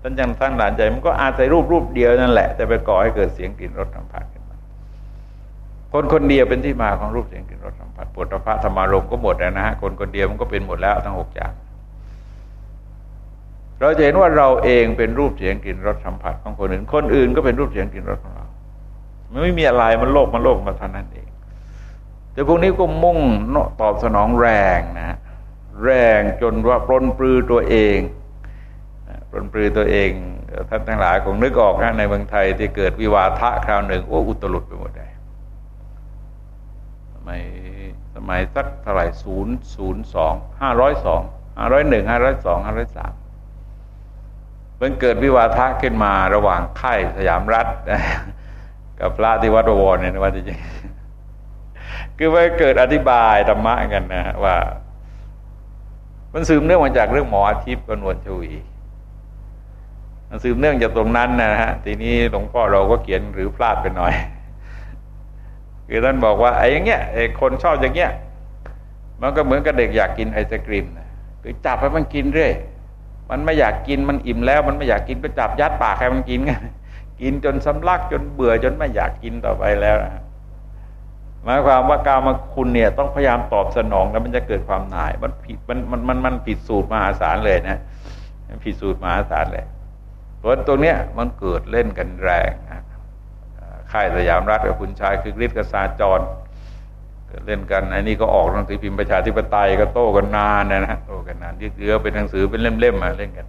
ท่านยังสร้างหลานใจมันก็อาศัยรูปรูปเดียวนั่นแหละ แต่ไปก่อให้เกิดเสียงกลิ่นรสสัมผัสขึ้นมาคนคนเดียวเป็นที่มาของรูปเสียงกลิ่นรสสัมผัสปุถะพระธรรมารมก็หมดแล้วนะฮะคนคนเดียวมันก็เป็นหมดแล้วทั้งหกอย่าง เราจะเห็นว่าเราเองเป็นรูปเสียงกลิ่นรสสัมผัสของคนอื่น คนอื่นก็เป็นรูปเสียงกลิ่นรสของเรา มันไม่มีอะไรมันโลภมันโลภมาเท่านั้นเอง แต่พวกนี้ก็มุ่งตอบสนองแรงนะ แรงจนว่าปลนปลือตัวเองปลนปลือตัวเองท่านทั้งหลายคงนึกออกนะในเมืองไทยที่เกิดวิวาทะคราวหนึ่งโอ้อุตลุดไปหมดเลยสมัยสมัยสักเท่าไหร่ศูนย์ศูนย์สองห้าร้อยสองห้าร้อยหนึ่งห้าร้อยสองห้าร้อยสาม เพิ่งเกิดวิวาทะขึ้นมาระหว่างค่ายสยามรัฐ กับพระที่วัดวรเนี่ยนะว่าจริงคือว่าเกิดอธิบายธรรมะกันนะว่า มันสืบเนื่องมาจากเรื่องหมออาทิตย์กนวลชวีมันสืบเนื่องจากตรงนั้นนะฮะทีนี้หลวงพ่อเราก็เขียนหรือพลาดไปหน่อย คือท่านบอกว่าไอ้อย่างเงี้ยไอ้คนชอบอย่างเงี้ย มันก็เหมือนกับเด็กอยากกินไอศกรีมนะคือจับให้มันกินเรื่อย มันไม่อยากกินมันอิ่มแล้ว มันไม่อยากกินก็จับยัดปากให้มันกินไงกินจนสำลักจนเบื่อจนไม่อยากกินต่อไปแล้วนะหมายความว่ากามาคุณเนี่ยต้องพยายามตอบสนองแล้วมันจะเกิดความหน่าย มันผิดมันมันมันมันผิดสูตรมหาศาลเลยนะผิดสูตรมหาศาลเลยเพราะตรงเนี้ยมันเกิดเล่นกันแรงนะค่ายสยามรัฐกับคุณชายคือกฤทธิ์กษาจร เล่นกันไอันนี้ก็ออกหนังสือพิมพ์ประชาธิปไตยก็โต้กันนานนะนะโต้กันนานยืดเยื้อเป็นหนังสือเป็นเล่มๆมาเล่นกัน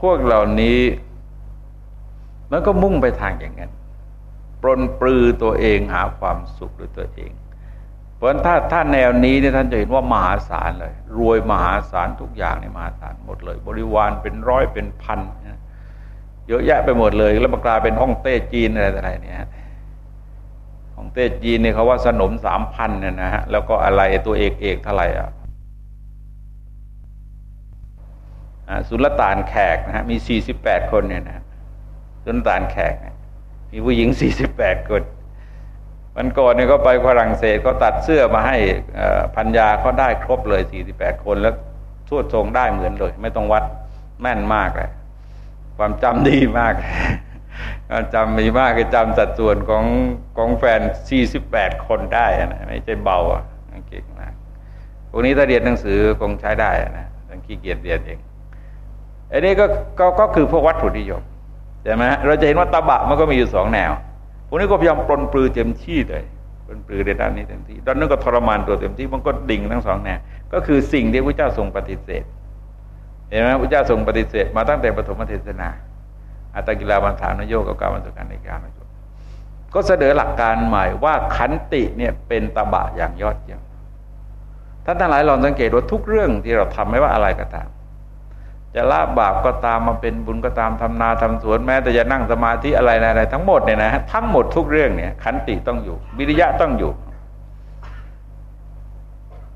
พวกเหล่านี้มันก็มุ่งไปทางอย่างนั้นปรนปลือตัวเองหาความสุขด้วยตัวเอง เพราะถ้าถ้าแนวนี้เนี่ยท่านจะเห็นว่ามหาศาลเลย รวยมหาศาลทุกอย่างในมหาศาลหมดเลย บริวารเป็นร้อยเป็นพันเยอะแยะไปหมดเลย แล้วมากลายเป็นห้องเต้จีนอะไรอะไรเนี่ย ห้องเต้จีนเนี่ยเขาว่าสนมสามพันเนี่ยนะฮะแล้วก็อะไรตัวเอกเอกเท่าไหร่อะสุลต่านแขกนะฮะมีสี่สิบแปดคนเนี่ยนะสุลต่านแขกมีผู้หญิงสี่สิบแปดคนมันก่อนเนี่ยก็ไปฝรั่งเศสก็ตัดเสื้อมาให้พันยาเขาได้ครบเลยสี่สิบแปดคนแล้วทวดทรงได้เหมือนเลย ไม่ต้องวัดแม่นมากเลยความจำดีมาก จำมีมากคือจำสัดส่วนของของแฟนสี่สิบแปดคนได้นะไม่ใช่เบาอะเก่งมากพวกนี้ถ้าเรียนหนังสือคงใช้ได้นะต้องขี้เกียจเรียนเองอันนี้ก็ก็ก็คือพวกวัตถุนิยมใช่ไหมเราจะเห็นว่าตบะมันก็มีอยู่สองแนวพวกนี้ก็พยายามปลนปลือเต็มที่เลยปลนปลือในด้านนี้เต็มที่ด้านนั้นก็ทรมานตัวเต็มที่มันก็ดิ่งทั้งสองแนวก็คือสิ่งที่พระเจ้าทรงปฏิเสธเห็นไหมพระเจ้าทรงปฏิเสธมาตั้งแต่ปฐมเทศนา อัตกิลาบันฐานโยกกับการบรรจุการในการบรรจุก็เสนอหลักการใหม่ว่าขันติเนี่ยเป็นตบะอย่างยอดเยี่ยมท่านทั้งหลายลองสังเกตว่าทุกเรื่องที่เราทำไม่ว่าอะไรก็ตาม จะละบาปก็ตามมาเป็นบุญก็ตามทำนาทำสวนแม้แต่จะนั่งสมาธิอะไรอะไรทั้งหมดเนี่ยนะทั้งหมดทุกเรื่องเนี่ยขันติต้องอยู่วิริยะต้องอยู่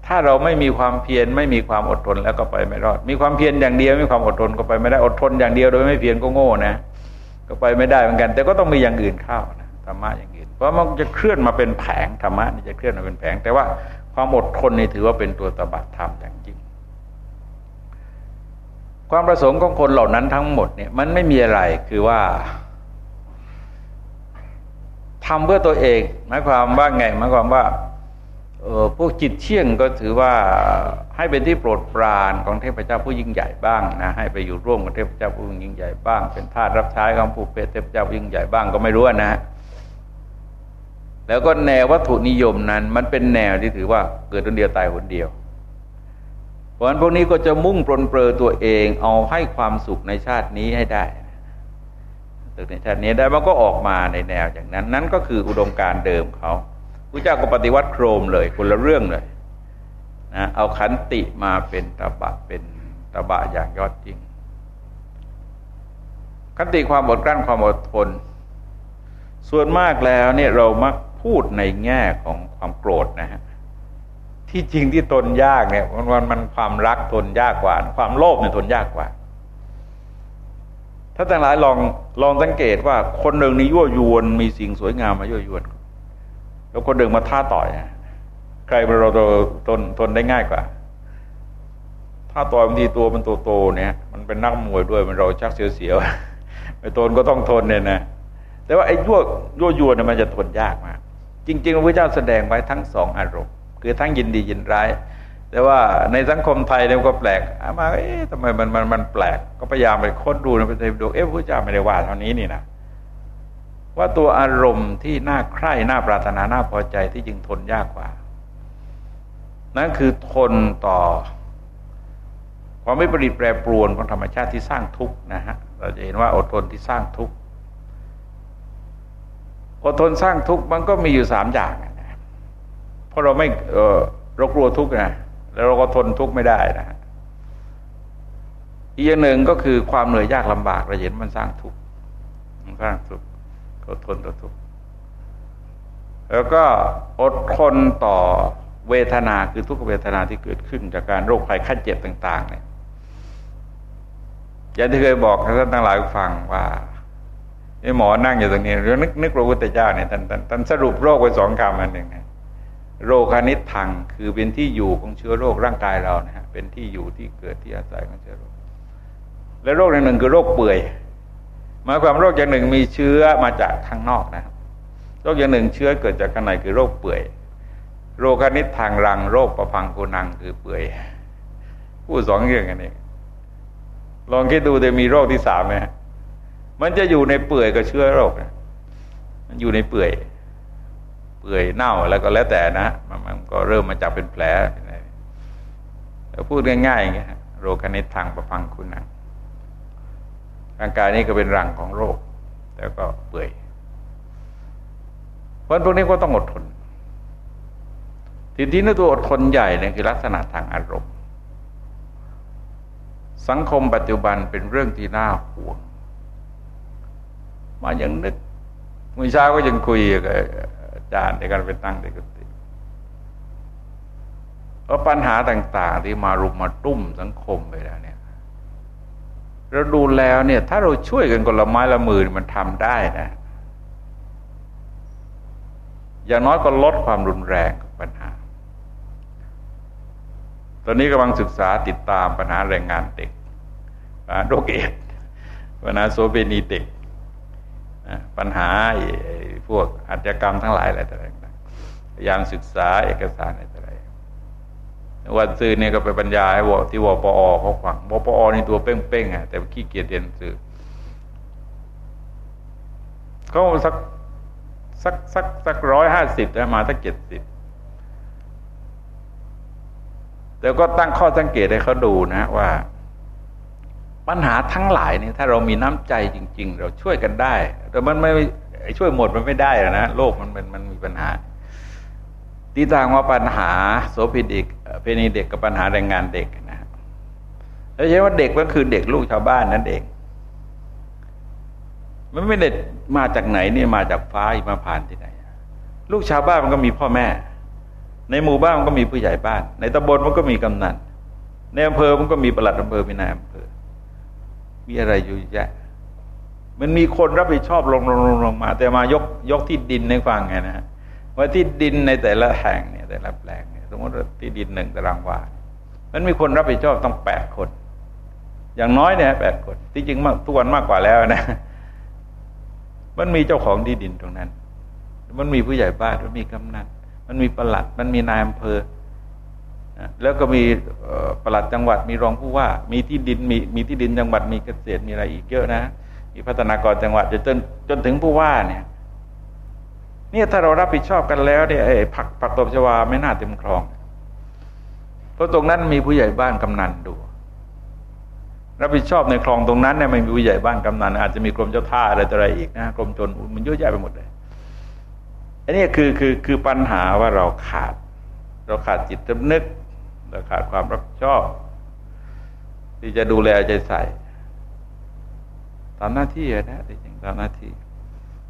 ถ้าเราไม่มีความเพียรไม่มีความอดทนแล้วก็ไปไม่รอด มีความเพียรอย่างเดียวไม่มีความอดทนก็ไปไม่ได้อดทนอย่างเดียวโดยไม่เพียรก็โง่นะก็ไปไม่ได้เหมือนกัน แต่ก็ต้องมีอย่างอื่นเข้านะธรรมะอย่างอื่น เพราะมันจะเคลื่อนมาเป็นแผงธรรมะนี่จะเคลื่อนมาเป็นแผง แต่ว่าความอดทนนี่ถือว่าเป็นตัวตบัดธรรมอย่างยิ่งความประสงค์ของคนเหล่านั้นทั้งหมดเนี่ยมันไม่มีอะไรคือว่าทำเพื่อตัวเองหมายความว่าไงหมายความว่า เออพวกจิตเชี่ยงก็ถือว่าให้เป็นที่โปรดปรานของเทพเจ้าผู้ยิ่งใหญ่บ้างนะให้ไปอยู่ร่วมกับเทพเจ้าผู้ยิ่งใหญ่บ้าง เป็นทาสรับใช้ของผู้เป็นเทพเจ้าผู้ยิ่งใหญ่บ้างก็ไม่รู้นะแล้วก็แนววัตถุนิยมนั้น มันเป็นแนวที่ถือว่าเกิดคนเดียวตายคนเดียว เพราะฉะนั้นพวกนี้ก็จะมุ่งปลนเปลือตัวเองเอาให้ความสุขในชาตินี้ให้ได้ตึกในชาตินี้ได้มันก็ออกมาในแนวอย่างนั้น นั้นก็คืออุดมการเดิมเขา พระเจ้าก็ปฏิวัติโครมเลยคนละเรื่องเลยนะเอาขันติมาเป็นตบะเป็นตบะอย่างยอดจริงขันติความอดกลั้นความอดทน ส่วนมากแล้วเนี่ยเรามักพูดในแง่ของความโกรธนะฮะที่จริงที่ทนยากเนี่ยมันมันมันความรักทนยากกว่า ความโลภเนี่ยทนยากกว่า ถ้าทั้งหลายลองลองสังเกตว่าคนหนึ่งนี่ยั่วยวนมีสิ่งสวยงามมายั่วยวน แล้วคนหนึ่งมาท่าต่อยใครมันเราทนทนได้ง่ายกว่าท่าต่อยบางทีตัวมันโตโตเนี่ย มันเป็นนักมวยด้วยมันเราชักเสียวๆไปทนก็ต้องทนเนี่ยนะแต่ว่าไอ้ยั่วยั่วยวนเนี่ยมันจะทนยากมาก จริงๆพระพุทธเจ้าแสดงไว้ทั้งสองอารมณ์ คือทั้งยินดียินร้าย แต่ว่าในสังคมไทยเนี่ยก็แปลกมาเอ๊ะทำไมมันมันมันแปลกก็พยายามไปค้นดูนะไปดูเอ๊ะพระเจ้าไม่ได้ว่าเท่านี้นี่นะ ว่าตัวอารมณ์ที่น่าใคร่น่าปรารถนาน่าพอใจที่จึงทนยากกว่า นั่นคือทนต่อ ความไม่ปริแปรปรวนของธรรมชาติที่สร้างทุกข์นะฮะเราจะเห็นว่าอดทนที่สร้างทุกข์อดทนสร้างทุกข์มันก็มีอยู่สามอย่างนะเพราะเราไม่เออเรากลัวทุกข์นะแล้วเราก็ทนทุกข์ไม่ได้นะอีกอย่างหนึ่งก็คือความเหนื่อยยากลำบากเราเห็นมันสร้างทุกข์มันสร้างทุกข์ อดทนต่อทุกข์แล้วก็อดทนต่อเวทนาคือทุกขเวทนาที่เกิดขึ้นจากการโรคภัยขั้นเจ็บต่าง ๆ เนี่ยอย่างที่เคยบอกท่านทั้งหลายฟังว่าไอ้หมอนั่งอยู่ตรงนี้เรื่องนึกนึกพระพุทธเจ้าเนี่ยท่านท่านสรุปโรคไว้สองคำอันหนึ่งนะโรคานิทังคือเป็นที่อยู่ของเชื้อโรคร่างกายเรานะฮะเป็นที่อยู่ที่เกิดที่อาศัยของเชื้อโรค และโรคหนึ่งคือโรคเปื่อย หมายความโรคอย่างหนึ่งมีเชื้อมาจากข้างนอกนะครับโรคอย่างหนึ่งเชื้อเกิดจากข้างในคือโรคเปื่อย โรคานิทางรัง โรคประพังโกนังคือเปื่อยพูดสองเรื่องกันเองลองคิดดูจะมีโรคที่สามไหมมันจะอยู่ในเปื่อยกับเชื้อโรคนะมันอยู่ในเปื่อย เปื่อยเน่าแล้วก็แล้วแต่นะมันก็เริ่มมาจากเป็นแผลพูดง่ายๆอย่างเงี้ยโรคานิทางประพังคุณนัง ร่างกายนี้ก็เป็นรังของโรค แล้วก็เปื่อยเพราะพวกนี้ก็ต้องอดทนทีที่นตัวอดทนใหญ่เนี่ยคือลักษณะทางอารมณ์ สังคมปัจจุบันเป็นเรื่องที่น่าห่วง มาอย่างนึกมื่อเช้าก็ยังคุยกับอาจารย์ในการไปตั้งเด็กติเพราะปัญหาต่าง ๆ ที่มารุมมาตุ้มสังคมไปแล้วเนี่ย เราดูแล้วเนี่ย ถ้าเราช่วยกันคนละไม้ละมือมันทำได้นะ อย่างน้อยก็ลดความรุนแรงของปัญหา ตอนนี้กำลังศึกษาติดตามปัญหาแรงงานเด็กโรคเอดปัญหาโซเบนีเด็กปัญหาพวกอาชญากรรมทั้งหลายอะไรต่างๆพยายามศึกษาเอกสารอะไร วันซื้อเนี่ยก็ไปบรรยายให้วที่วปอเขาฟังวปอนี่ตัวเป้งๆอะแต่ขี้เกียจเรียนซื้อเขาสักสักสักสักร้อยห้าสิบแล้มาสักเจ็ดสิบแต่ก็ตั้งข้อสังเกตให้เขาดูนะว่า ปัญหาทั้งหลายนี่ถ้าเรามีน้ำใจจริง ๆ เราช่วยกันได้ แต่มันไม่ช่วยหมดมันไม่ได้นะโลกมันมันมันมีปัญหาตีต่างว่าปัญหาโสภิดิก เพนีเด็กกับปัญหาแรงงานเด็กนะแล้วใช่ว่าเด็กก็คือเด็กลูกชาวบ้านนั่นเองมันไม่ได้มาจากไหนนี่มาจากฟ้ามาผ่านที่ไหน ลูกชาวบ้านมันก็มีพ่อแม่ ในหมู่บ้านมันก็มีผู้ใหญ่บ้าน ในตำบลมันก็มีกำนันในอำเภอมันก็มีประหลัดอำเภอมีนายอำเภอมีอะไรอยู่แยะมันมีคนรับผิดชอบลงลงลงลงมา แต่มายกยกที่ดินในฟังไงนะฮะว่าที่ดินในแต่ละแห่งเนี่ยแต่ละแปลง มมติที่ดินหนึ่งตารางวา มันมีคนรับผิดชอบต้องแปดคน อย่างน้อยเนี่ยแปดคนที่จริงมากทุกวันมากกว่าแล้วนะ มันมีเจ้าของที่ดินตรงนั้น มันมีผู้ใหญ่บ้านมันมีกำนันมันมีประหลัด มันมีนายอำเภอแล้วก็มีประหลัดจังหวัดมีรองผู้ว่า มีที่ดินมีมีที่ดินจังหวัดมีเกษตรมีอะไรอีกเยอะนะมีพัฒนากรจังหวัดจนจนถึงผู้ว่าเนี่ย เนี่ยถ้าเรารับผิดชอบกันแล้วเนี่ยไอ้ผักผักตบชวาไม่น่าเต็มคลอง เพราะตรงนั้นมีผู้ใหญ่บ้านกำนันดู รับผิดชอบในคลองตรงนั้นเนี่ยไม่มีผู้ใหญ่บ้านกำนันอาจจะมีกรมเจ้าท่าอะไรต่ออะไรอีกนะกรมชนมันเยอะแยะไปหมดเลยอันนี้คือคือคือปัญหาว่าเราขาด เราขาดจิตสำนึก เราขาดความรับผิดชอบ ที่จะดูแลใจใส่ตามหน้าที่นะจริงตามหน้าที่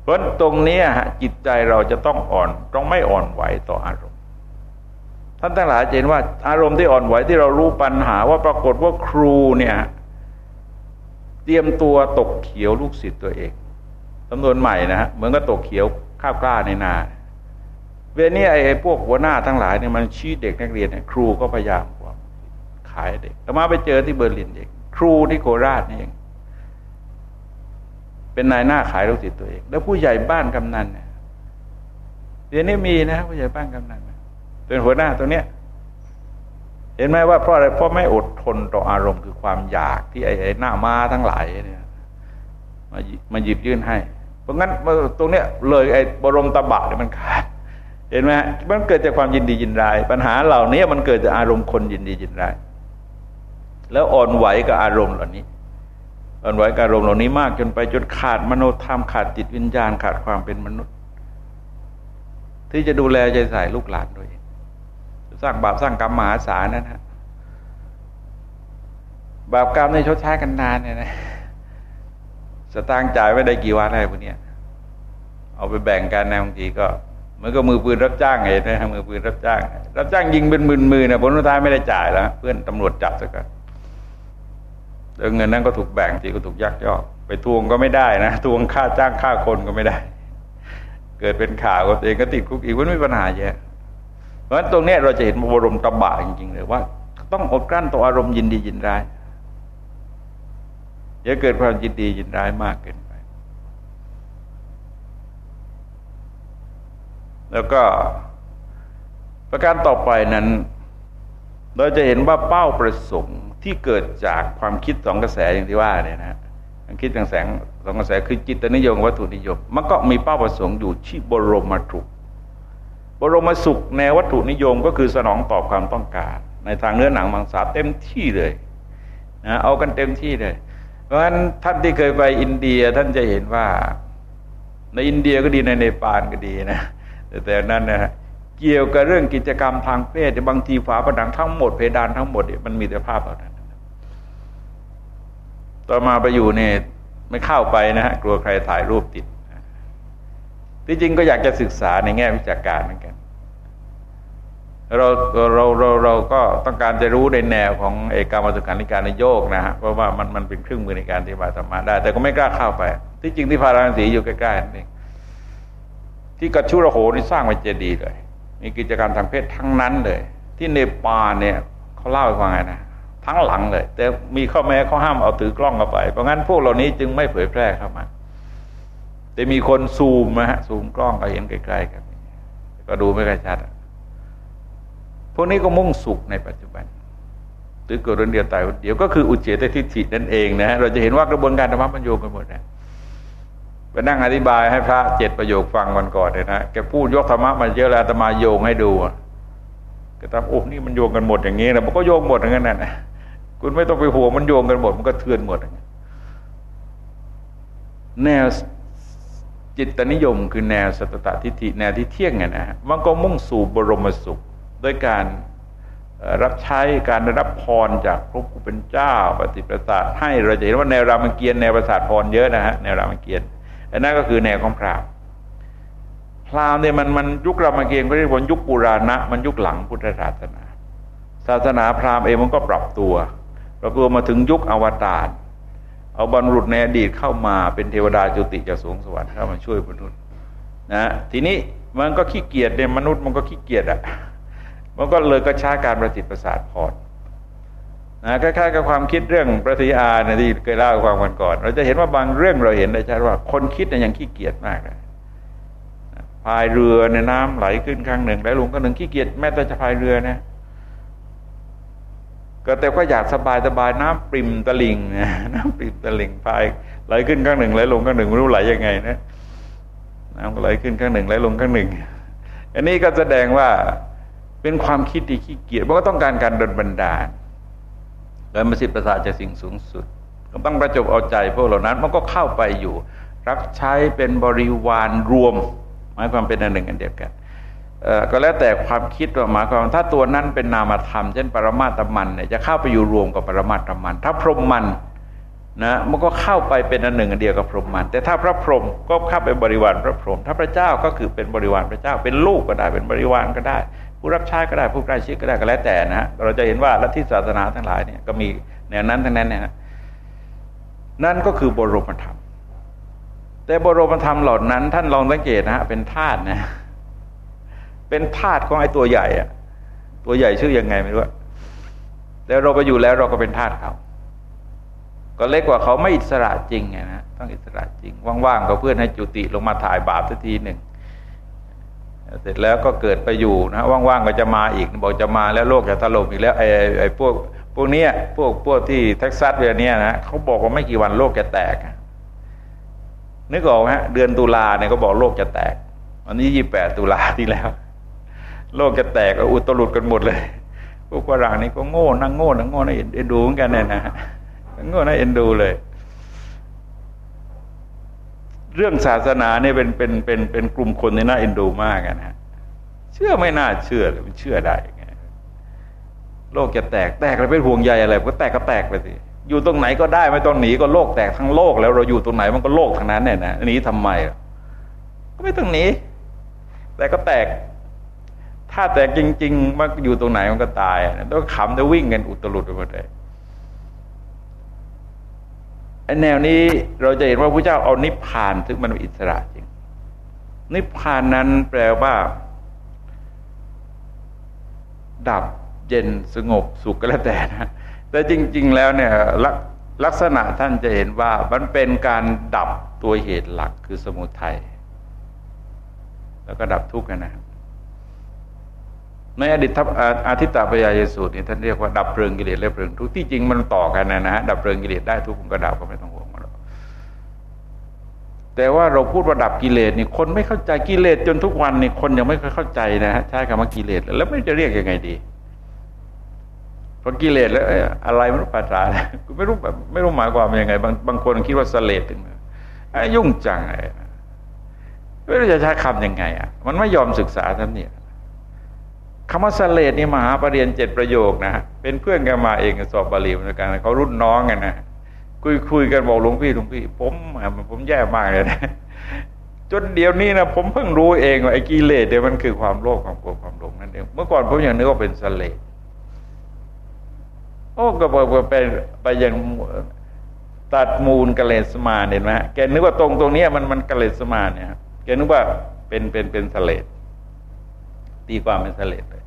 เพราะตรงนี้จิตใจเราจะต้องอ่อนต้องไม่อ่อนไหวต่ออารมณ์ ท่านทั้งหลายเห็นว่าอารมณ์ที่อ่อนไหวที่เรารู้ปัญหาว่าปรากฏว่าครูเนี่ยเตรียมตัวตกเขียวลูกศิษย์ตัวเองจำนวนใหม่นะฮะเหมือนกับตกเขียวข้าวกล้าในนาเวลนี้ไอ้พวกหัวหน้าทั้งหลายเนี่ยมันชี้เด็กนักเรียนเนี่ยครูก็พยายามขายเด็กแต่มาไปเจอที่เบอร์ลินเองครูที่โคราชนี่เอง เป็นนายหน้าขายลูกศิษย์ตัวเอง แล้วผู้ใหญ่บ้านกำนันเนี่ยเดี๋ยวนี้มีนะผู้ใหญ่บ้านกำนันเป็นหัวหน้าตัวเนี้ยเห็นไหมว่าเพราะอะไรเพราะไม่อดทนต่ออารมณ์คือความอยากที่ไอ้หน้ามาทั้งหลายเนี่ยมามาหยิบยื่นให้ เพราะงั้นตรงเนี้ยเลยไอ้บรมตบะเนี่ยมันขาดเห็นไหมมันเกิดจากความยินดียินร้าย ปัญหาเหล่านี้มันเกิดจากอารมณ์คนยินดียินร้าย แล้วอ่อนไหวกับอารมณ์เหล่านี้ อ่อนไหวกับอารมณ์เหล่านี้มากจนไปจนขาดมโนธรรมขาดจิตวิญญาณขาดความเป็นมนุษย์ ที่จะดูแลใจใส่ลูกหลานด้วย สร้างบาปสร้างกรรมมหาศาลนั่นฮะบาปกรรมในชดใช้กันนานเนี่ยนะสตางค์จ่ายไม่ได้กี่วันอะไรพวกนี้เอาไปแบ่งกันนะบางทีก็มันก็มือปืนรับจ้างไงนะมือปืนรับจ้าง รับจ้างยิงเป็นหมื่นมือนะผลสุดท้ายไม่ได้จ่ายแล้วเพื่อนตำรวจจับซะก่อน เงินนั้นก็ถูกแบ่งทีก็ถูกยักยอกไปทวงก็ไม่ได้นะทวงค่าจ้างค่าคนก็ไม่ได้ เกิดเป็นข่าวก็เองก็ติดคุกอีกมันมีปัญหาเยอะเพราะฉะนั้นตรงนี้เราจะเห็นบรมตบะจริงๆเลยว่า ต้องอดกลั้นต่ออารมณ์ยินดียินร้ายอย่าเกิดความยินดียินร้ายมากเกินไป แล้วก็ประการต่อไปนั้น เราจะเห็นว่าเป้าประสงค์ ที่เกิดจากความคิดสองกระแสอย่างที่ว่าเนี่ยนะความคิดทางแสงสองกระแสคือจิตนิยมวัตถุนิยม มันก็มีเป้าประสงค์อยู่ที่บรมถุบรมสุขในวัตถุนิยมก็คือสนองตอบความต้องการ ในทางเนื้อหนังมังสาเต็มที่เลยนะเอากันเต็มที่เลย เพราะฉะนั้นท่านที่เคยไปอินเดียท่านจะเห็นว่า ในอินเดียก็ดีในเนปาลก็ดีนะแต่แต่นั้นนะเกี่ยวกับเรื่องกิจกรรมทางเพศบางทีฝาผนังทั้งหมดเพดานทั้งหมดมันมีแต่ภาพเหล่านั้น ต่อมาไปอยู่เนี่ยไม่เข้าไปนะฮะกลัวใครถ่ายรูปติดที่จริงก็อยากจะศึกษาในแง่วิชาการเหมือนกันเราเราเราเราก็ต้องการจะรู้ในแนวของเอกกรรมสุขานิการในโยกนะฮะเพราะว่ามันมันเป็นเครื่องมือในการที่มาธรรมะได้ แต่ก็ไม่กล้าเข้าไป ที่จริงที่พาราณสีอยู่ใกล้ๆนี่ที่กัจชุระโหนี่สร้างไว้เจดีย์เลย มีกิจกรรมทางเพศทั้งนั้นเลย ที่เนปาลเนี่ยเขาเล่าให้ฟังไงนะ ทั้งหลังเลย แต่มีข้อแม้เขาห้ามเอาถือกล้องเข้าไป เพราะงั้นพวกเหล่านี้จึงไม่เผยแพร่เข้ามา แต่มีคนซูมนะฮะซูมกล้องก็เห็นใกล้ๆกันก็ดูไม่ค่อยชัดพวกนี้ก็มุ่งสุขในปัจจุบันหรือเกิดเรื่องเดียวตายเดี๋ยวก็คืออุเฉตทิฏฐินั่นเองนะ เราจะเห็นว่ากระบวนการธรรมะมันโยงกันหมดนะไปนั่งอธิบายให้พระเจ็ดประโยคฟังวันก่อนเลยนะแกพูดยกธรรมะมาเยอะแล้วธรรมาโยงให้ดูก็ทำโอ้นี่มันโยงกันหมดอย่างนี้นะมันก็โยงหมดอย่างนั้นนะ คุณไม่ต้องไปห่วงมันโยงกันหมด มันก็เทือนหมด แนวจิตนิยม คือแนวสัตตทิฏฐิแนวที่เที่ยงไงนะมันก็มุ่งสู่บรมสุขด้วยการรับใช้การรับพรจากพระผู้เป็นเจ้าปฏิปทาให้เราจะเห็นว่าแนวรามเกียรติแนวประสาทพรเยอะนะฮะแนวรามเกียรติอันนั้นก็คือแนวของพราหมณ์พราหมณ์เนี่ยมันมันยุครามเกียรติก็เรียกว่ายุคปุราณะมันยุคหลังพุทธศาสนา ศาสนาพราหมณ์เองมันก็ปรับตัว ปรับตัวมาถึงยุคอวตารเอาบรรลุในอดีตเข้ามาเป็นเทวดาจุติจากสวงสวรรค์เข้ามาช่วยมนุษย์นะทีนี้มันก็ขี้เกียจเนี่ยมนุษย์มันก็ขี้เกียจอะมันก็เลยก็ช้าการประสิทธิ์ประสาทพรนะคล้ายๆกับความคิดเรื่องประสิอาเนี่ยที่เคยเล่าความกันก่อน เราจะเห็นว่าบางเรื่องเราเห็นได้ชัดว่า คนคิดเนี่ยยังขี้เกียจมากเลยพายเรือในน้ำไหลขึ้นข้างหนึ่งไหลลงข้างหนึ่งขี้เกียจแม้แต่จะพายเรือนะ ก็แต่ก็อยากสบายสบายน้ำปริมตะลิงนะน้ำปริมตะลิงพายไหลขึ้นข้างหนึ่งไหลลงข้างหนึ่งไม่รู้ไหลยังไงนะน้ำไหลขึ้นข้างหนึ่งไหลลงข้างหนึ่ง อันนี้ก็แสดงว่าเป็นความคิดที่ขี้เกียจมันก็ต้องการการดลบันดาลและมาสิทธิประสาทจากสิ่งสูงสุด ก็ต้องประจบเอาใจพวกเหล่านั้นมันก็เข้าไปอยู่ รับใช้เป็นบริวารรวมหมายความเป็นอันหนึ่งอันเดียวกัน ก็แล้วแต่ความคิดว่าหมายความถ้าตัวนั้นเป็นนามธรรมเช่นปรมาตมันเนี่ยจะเข้าไปอยู่รวมกับปรมาตมัน ถ้าพรหมมันนะมันก็เข้าไปเป็นอันหนึ่งอันเดียวกับพรหมมัน แต่ถ้าพระพรหมก็เข้าไปบริวารพระพรหมถ้าพระเจ้าก็คือเป็นบริวารพระเจ้าเป็นลูกก็ได้เป็นบริวารก็ได้ ผู้รับใช้ก็ได้ผู้ใกล้ชิดก็ได้ก็แล้วแต่นะเราจะเห็นว่าลัทธิศาสนาทั้งหลายเนี่ยก็มีแนวนั้นทั้งนั้นเนี่ยนั่นก็คือบรมธรรม แต่บรมธรรมเหล่านั้น ท่านลองสังเกตนะฮะเป็นธาตุนะ เป็นธาตุของไอ้ตัวใหญ่อะตัวใหญ่ชื่อยังไงไม่รู้แต่เราไปอยู่แล้วเราก็เป็นธาตุเขาก็เล็กกว่าเขาไม่อิสระจริงไงนะต้องอิสระจริง ว่างๆก็เพื่อนให้จุติลงมาถ่ายบาปสักทีหนึ่งเสร็จแล้วก็เกิดไปอยู่นะว่างๆก็จะมาอีกบอกจะมาแล้วโลกจะถล่มอีกแล้วไอ้ไอ้พวกพวกนี้พวกพวกที่เท็กซัสเวลนี้นะเขาบอกว่าไม่กี่วันโลกจะแตกนึกออกไหมเดือนตุลาเนี่ยก็บอกโลกจะแตกวันนี้ยี่แปดตุลาที่แล้ว โลกจะแตกอุตรุดกันหมดเลยพวกฝรั่งนี่ก็โง่นั่งโง่นั่งโง่น่าเอ็นดูเหมือนกันเนี่ยนะโง่น่าเอ็นดูเลย เรื่องศาสนาเนี่ยเป็นเป็นเป็นเป็นกลุ่มคนที่น่าเอ็นดูมากนะเชื่อไม่น่าเชื่อเลยมันเชื่อได้ไงโลกจะแตกแตกแล้วเป็นห่วงใยอะไรก็แตกก็แตกไปสิอยู่ตรงไหนก็ได้ไม่ต้องหนีก็โลกแตกทั้งโลกแล้วเราอยู่ตรงไหนมันก็โลกทั้งนั้นเนี่ยนะหนีทำไมก็ไม่ต้องหนีแต่ก็แตก ถ้าแตกจริงๆมันอยู่ตรงไหนมันก็ตายต้องขำต้องวิ่งกันอุตลุดไปหมดเลยไอแนวนี้เราจะเห็นว่าพระเจ้าเอานิพพานซึ่งมันเป็นอิสระจริง นิพพานนั้นแปลว่า ดับเย็นสงบสุขก็แล้วแต่นะแต่จริง ๆ แล้วเนี่ยลลักษณะท่านจะเห็นว่ามันเป็นการดับตัวเหตุหลักคือสมุทัยแล้วก็ดับทุกข์นะ ในอดีตอาทิตตปยายสูตรนี่ท่านเรียกว่าดับเพลิงกิเลสและเพลิงทุกข์ที่จริงมันต่อกันนะนะดับเพลิงกิเลสได้ทุกข์มันก็ดับก็ไม่ต้องห่วงมันแต่ว่าเราพูดว่าดับกิเลสนี่คนไม่เข้าใจกิเลสจนทุกวันนี่คนยังไม่เคยเข้าใจนะฮะใช้คำว่ากิเลสแล้วไม่จะเรียกยังไงดีพราะกิเลสแล้วอะไรไม่รู้ภาษาไม่รู้แบบไม่รู้หมายความยังไงบางบางคนคิดว่าสเลดถึงยุ่งจังไงไม่รู้จะใช้คำยังไงอะมันไม่ยอมศึกษาท่านเนี่ย คำว่าสเลดนี่มหาปรริญญาเจ็ดประโยคนะเป็นเพื่อนกันมาเองสอบบาลีเหมือนกันเขารุ่นน้องกันนะคุยคุยกันบอกหลวงพี่หลวงพี่ ผมผมแย่มากเลยนะจนเดี๋ยวนี้นะผมเพิ่งรู้เองว่าไอ้กิเลสเนี่ยมันคือความโลภความโกรธความหลงนั่นเองเมื่อก่อนผมยังนึกว่าเป็นสเลดโอ้ก็บอกไปไปยังตัดมูลกเลสมาเห็นไหมแกนึกว่าตรงตรงนี้มันมันกเลสมาเนี่ยแกนึกว่าเป็นเป็นเป็นสเลด ตีความเป็นสเลดเลย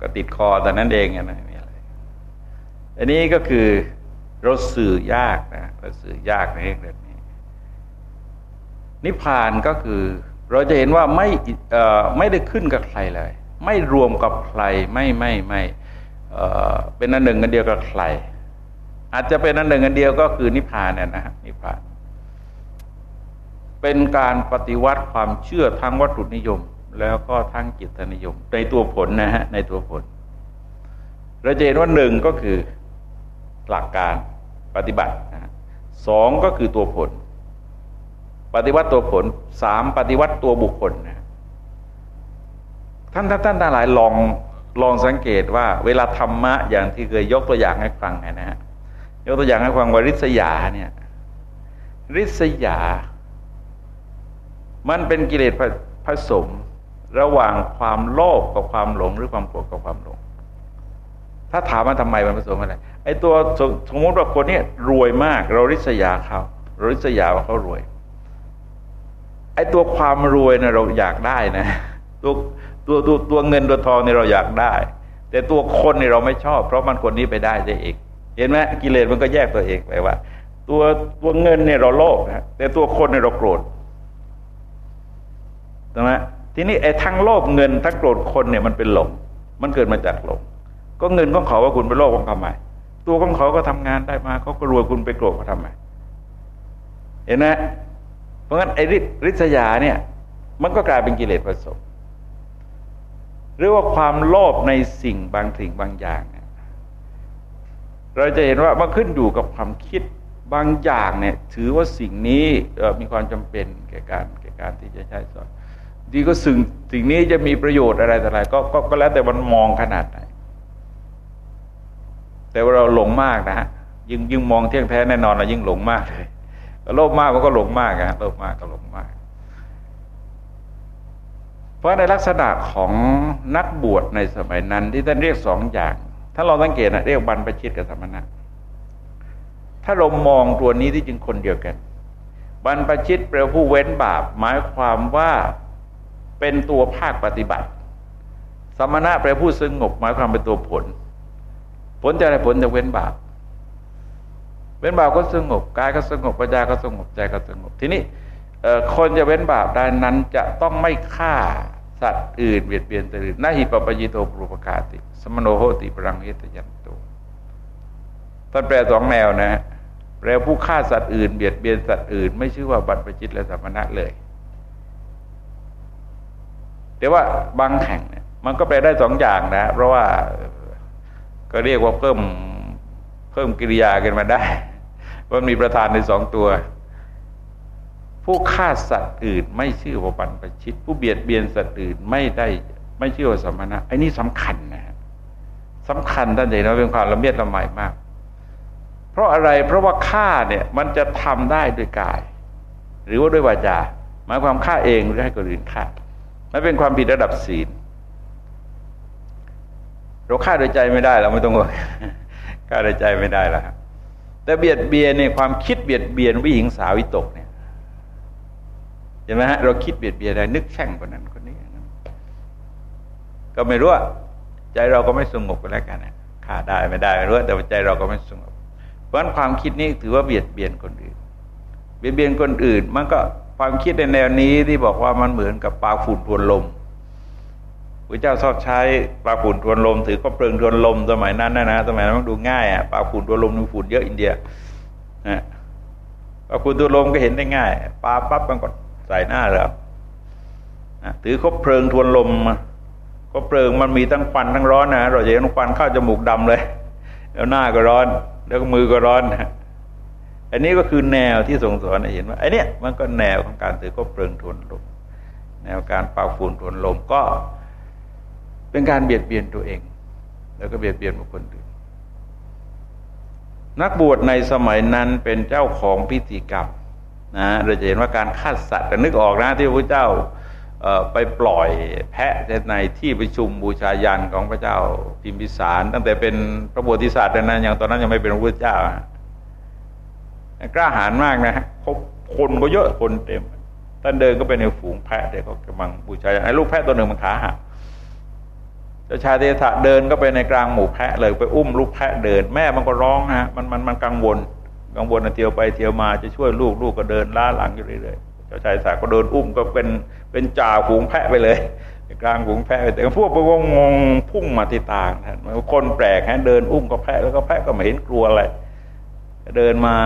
ก็ติดคอแต่นั้นเองนะไม่อะไรอันนี้ก็คือเราสื่อยากนะเราสื่อยากในเรื่องนี้ นิพพานก็คือเราจะเห็นว่าไม่เอ่อไม่ได้ขึ้นกับใครเลย ไม่รวมกับใครไม่ไม่ไม่เป็นอันหนึ่งอันเดียวกับใคร อาจจะเป็นอันหนึ่งอันเดียวก็คือนิพพานเนี่ยนะฮะนิพพาน เป็นการปฏิวัติความเชื่อทางวัตถุนิยม แล้วก็ทางจิตนิยม ในตัวผลนะฮะในตัวผลเราจะเห็นว่าหนึ่งก็คือหลักการปฏิบัติสองก็คือตัวผล ปฏิวัติตัวผลสามปฏิวัติตัวบุคคลนะท่านท่านท่านทั้งหลายลองลองสังเกตว่าเวลาธรรมะอย่างที่เคยยกตัวอย่างให้ฟังนะฮะยกตัวอย่างให้ฟังว่าริษยาเนี่ยริษยา มันเป็นกิเลสผสม ระหว่างความโลภกับความหลงหรือความโกรธกับความหลง ถ้าถามว่าทำไมมันผสมอะไรไอ้ตัวสมมติว่าคนนี้รวยมาก เราริษยาเขาเราริษยาว่าเขารวยไอ้ตัวความรวยนะเราอยากได้นะตัวตัวตัวตัวเงินตัวทองนี่เราอยากได้ แต่ตัวคนนี่เราไม่ชอบ เพราะมันคนนี้ไปได้ได้เองเห็นไหมกิเลสมันก็แยกตัวเองไปว่า ตัวตัวเงินเนี่ยเราโลภนะแต่ตัวคนเนี่ยเราโกรธถูกไหม ทีนี้ไอ้ทั้งโลภเงินทั้งโกรธคนเนี่ยมันเป็นหลงมันเกิดมาจากหลงก็เงินของเขาว่าคุณไปโลภของเขาไหมตัวของเขาก็ทำงานได้มาเขาก็รวยคุณไปโกรธเขาทำไมเห็นไหมเพราะงั้นไอ้ริษยาเนี่ย มันก็กลายเป็นกิเลสผสมหรือว่าความโลภในสิ่งบางสิ่งบางอย่างเนี่ยเราจะเห็นว่ามันขึ้นอยู่กับความคิดบางอย่างเนี่ย ถือว่าสิ่งนี้มีความจำเป็นแก่การแก่การที่จะใช้สอน ดีก็สิ่งสิ่งนี้จะมีประโยชน์อะไรแต่อะไรก็ก็ก็แล้วแต่มันมองขนาดไหน แต่ว่าเราหลงมากนะฮะยิ่งยิ่งมองเที่ยงแท้แน่นอนเรายิ่งหลงมากเลยโลภมากมันก็หลงมากนะโลภมากก็หลงมาก เพราะในลักษณะของนักบวชในสมัยนั้น ที่ท่านเรียกสองอย่าง ถ้าเราสังเกตนะเรียกบรรพชิตกับสมณะ ถ้าเรามองตัวนี้ที่จริงคนเดียวกัน บรรพชิตแปลผู้เว้นบาป หมายความว่า เป็นตัวภาคปฏิบัติ สมณะแปลผู้สงบหมายความเป็นตัวผล ผลจะอะไรผลจะเว้นบาปเว้นบาปก็สงบกายก็สงบปัญญาก็สงบใจก็สงบ ทีนี้คนจะเว้นบาปได้นั้นจะต้องไม่ฆ่าสัตว์อื่นเบียดเบียนตัวอื่นนาหิปปยิโตปรุปกาติ สมโนโหติปรังเฮตยันโตท่านแปลสองแนวนะแปลผู้ฆ่าสัตว์อื่นเบียดเบียนสัตว์อื่น ไม่ชื่อว่าบรรพจิตและสมณะเลย แต่ว่าบางแห่งเนี่ยมันก็แปลได้สองอย่างนะ เพราะว่าก็เรียกว่าเพิ่มเพิ่มกิริยากันมาได้ว่ามีประธานในสองตัว ผู้ฆ่าสัตว์อื่น ไม่ชื่อว่าบรรพชิต ผู้เบียดเบียนสัตว์อื่นไม่ได้ไม่ชื่อว่าสมณะไอ้นี่สำคัญนะสำคัญท่านเห็นว่าเป็นความละเมียดละไมมาก เพราะอะไรเพราะว่าฆ่าเนี่ยมันจะทำได้ด้วยกาย หรือว่าด้วยวาจาหมายความฆ่าเองหรือให้คนอื่นฆ่า มันเป็นความผิดระดับศีล เราฆ่าโดยใจไม่ได้เราไม่ต้องห่วงฆ่าโดยใจไม่ได้แล้วแต่เบียดเบียนเนี่ยความคิดเบียดเบียนวิหิงสาวิตกเนี่ยเห็นไหมฮะเราคิดเบียดเบียนอะไรนึกแช่งคนนั้นคนนี้ก็ไม่รู้ใจเราก็ไม่สงบกันแล้วกันนะฆ่าได้ไม่ได้ไม่รู้แต่ใจเราก็ไม่สงบเพราะฉะนั้นความคิดนี้ถือว่าเบียดเบียนคนอื่น เบียดเบียนคนอื่นมันก็ ความคิดในแนวนี้ที่บอกว่ามันเหมือนกับปลาฝุ่นทวนลมพระเจ้าชอบใช้ปลาฝุ่นทวนลม ถือก็เปลืองทวนลมสมัยนั้นนะนะสมัยนั้นมันดูง่ายอะปลาฝุ่นทวนลมมันฝุ่นเยอะอินเดียนะปลาฝุ่นทวนลมก็เห็นได้ง่ายปลาปั๊บมันก็ใส่หน้าเราถือคบเพลิงทวนลมก็เพลิงมันมีทั้งควันทั้งร้อนนะเราจะเห็นควันเข้าจมูกดำเลย แล้วหน้าก็ร้อน แล้วมือก็ร้อนนะ อันนี้ก็คือแนวที่ทรงสอนให้เห็นว่าไอ้นี่มันก็แนวของการถือคบเพลิงทวนลมแนวการเป่าฝุ่นทวนลมก็เป็นการเบียดเบียนตัวเอง แล้วก็เบียดเบียนบุคคลอื่นนักบวชในสมัยนั้นเป็นเจ้าของพิธีกรรมนะเราจะเห็นว่าการฆ่าสัตว์แต่นึกออกนะที่พระเจ้าไปปล่อยแพะในที่ประชุมบูชายันของพระเจ้าพิมพิสาร ตั้งแต่เป็นพระบวติศาสตร์นั้นยังตอนนั้นยังไม่เป็นพระพุทธเจ้า กล้าหาญมากนะฮะคคนก็เยอะคนเต็มท่านเดินก็เป็นในฝูงแพะเด็กก็กำลังบูชาไอ้ลูกแพะตัวหนึ่งมันขาหักเจ้าชายเทถะเดินก็ไปในกลางหมู่แพะเลยไปอุ้มลูกแพะเดิน แม่มันก็ร้องฮะมันมันมันกังวลกังวลเที่ยวไปเที่ยวมาจะช่วยลูกลูกก็เดินล้าหลังอยู่เรื่อยๆเจ้าชายสาก็เดินอุ้มก็เป็นเป็นจ่าฝูงแพะไปเลยกลางฝูงแพะแต่พวกพวกงงพุ่งมาที่ตาท่านคนแปลกฮะเดินอุ้มก็แพะแล้วก็แพะก็ไม่เห็นกลัวอะไร เดินมา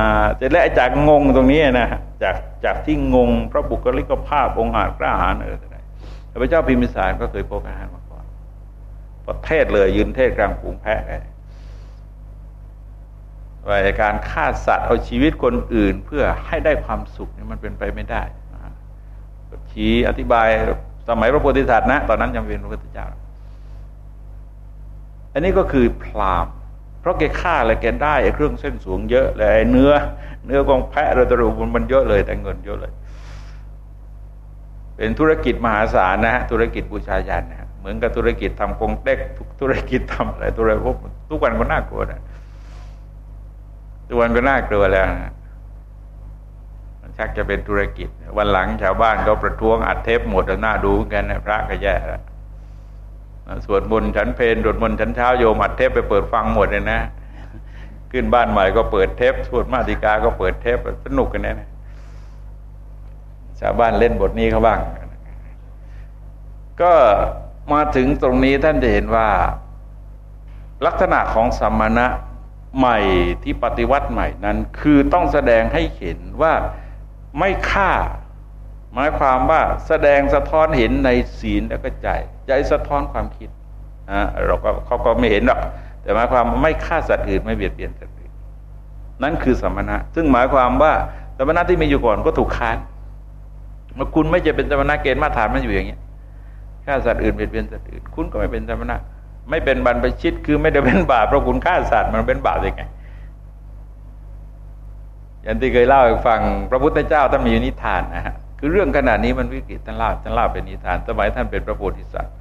จะและจากงงตรงนี้นะจากจากที่งงพระบุคลิกภาพองค์อาจกล้าหาญเออพระเจ้าพิมพิสารก็เคยพบอาหารมาประเทศเลยยืนเทศกลางฝูงแพะเลยว่าการฆ่าสัตว์เอาชีวิตคนอื่น เพื่อให้ได้ความสุขนี่มันเป็นไปไม่ได้ชี้อธิบายสมัยพระโพธิสัตว์นะ ตอนนั้นยังเป็นพระพุทธเจ้า อันนี้ก็คือพราม เพราะแกฆ่าอะไรแกได้เครื่องเส้นสูงเยอะเลยเนื้อ เนื้อของแพะเราตรุมันเยอะเลยแต่เงินเยอะเลย เป็นธุรกิจมหาศาลนะฮะธุรกิจบูชายันนะเหมือนกับธุรกิจทำกงเต็กธุรกิจทำอะไรตัวอะไรพวกทุกวันก็น่ากลัวนะทุกวันก็น่ากลัวแล้วนะมันชักจะเป็นธุรกิจ วันหลังชาวบ้านก็ประท้วงอัดเทปหมดแล้วน่าดูกันนะพระก็แย่แล้ว สวดมนต์ฉันเพลสวดมนต์ฉันเช้าโยมอัดเทปไปเปิดฟังหมดเลยนะ ขึ้นบ้านใหม่ก็เปิดเทปสวดมาติกาก็เปิดเทปสนุกกันนะชาวบ้านเล่นบทนี้เขาบ้าง ก็มาถึงตรงนี้ท่านจะเห็นว่า ลักษณะของสัมมณะใหม่ที่ปฏิวัติใหม่นั้น คือต้องแสดงให้เห็นว่าไม่ฆ่า หมายความว่าแสดงสะท้อนเห็นในศีลแล้วก็ใจ ใจสะท้อนความคิดนะเราก็เขาก็ไม่เห็นหรอกแต่หมายความไม่ฆ่าสัตว์อื่นไม่เบียดเบียนสัตว์อื่นนั่นคือสมณะ ซึ่งหมายความว่าสมณะที่มีอยู่ก่อนก็ถูกค้านเมื่อคุณไม่จะเป็นสมมณะเกณฑ์มาตรฐานมันอยู่อย่างนี้ฆ่าสัตว์อื่นเบียดเบียนสัตว์อื่นคุณก็ไม่เป็นสมณะ ไม่เป็นบรรพชิตคือไม่ได้เป็นบาปเพราะคุณฆ่าสัตว์มันเป็นบาปยังไงอย่างที่เคยเล่าให้ฟัง พระพุทธเจ้าท่านมีนิทานนะฮะ คือเรื่องขนาดนี้มันวิกฤตท่านล่าท่านล่าเป็นนิทาน สมัยท่านเป็นพระโพธิสัตว์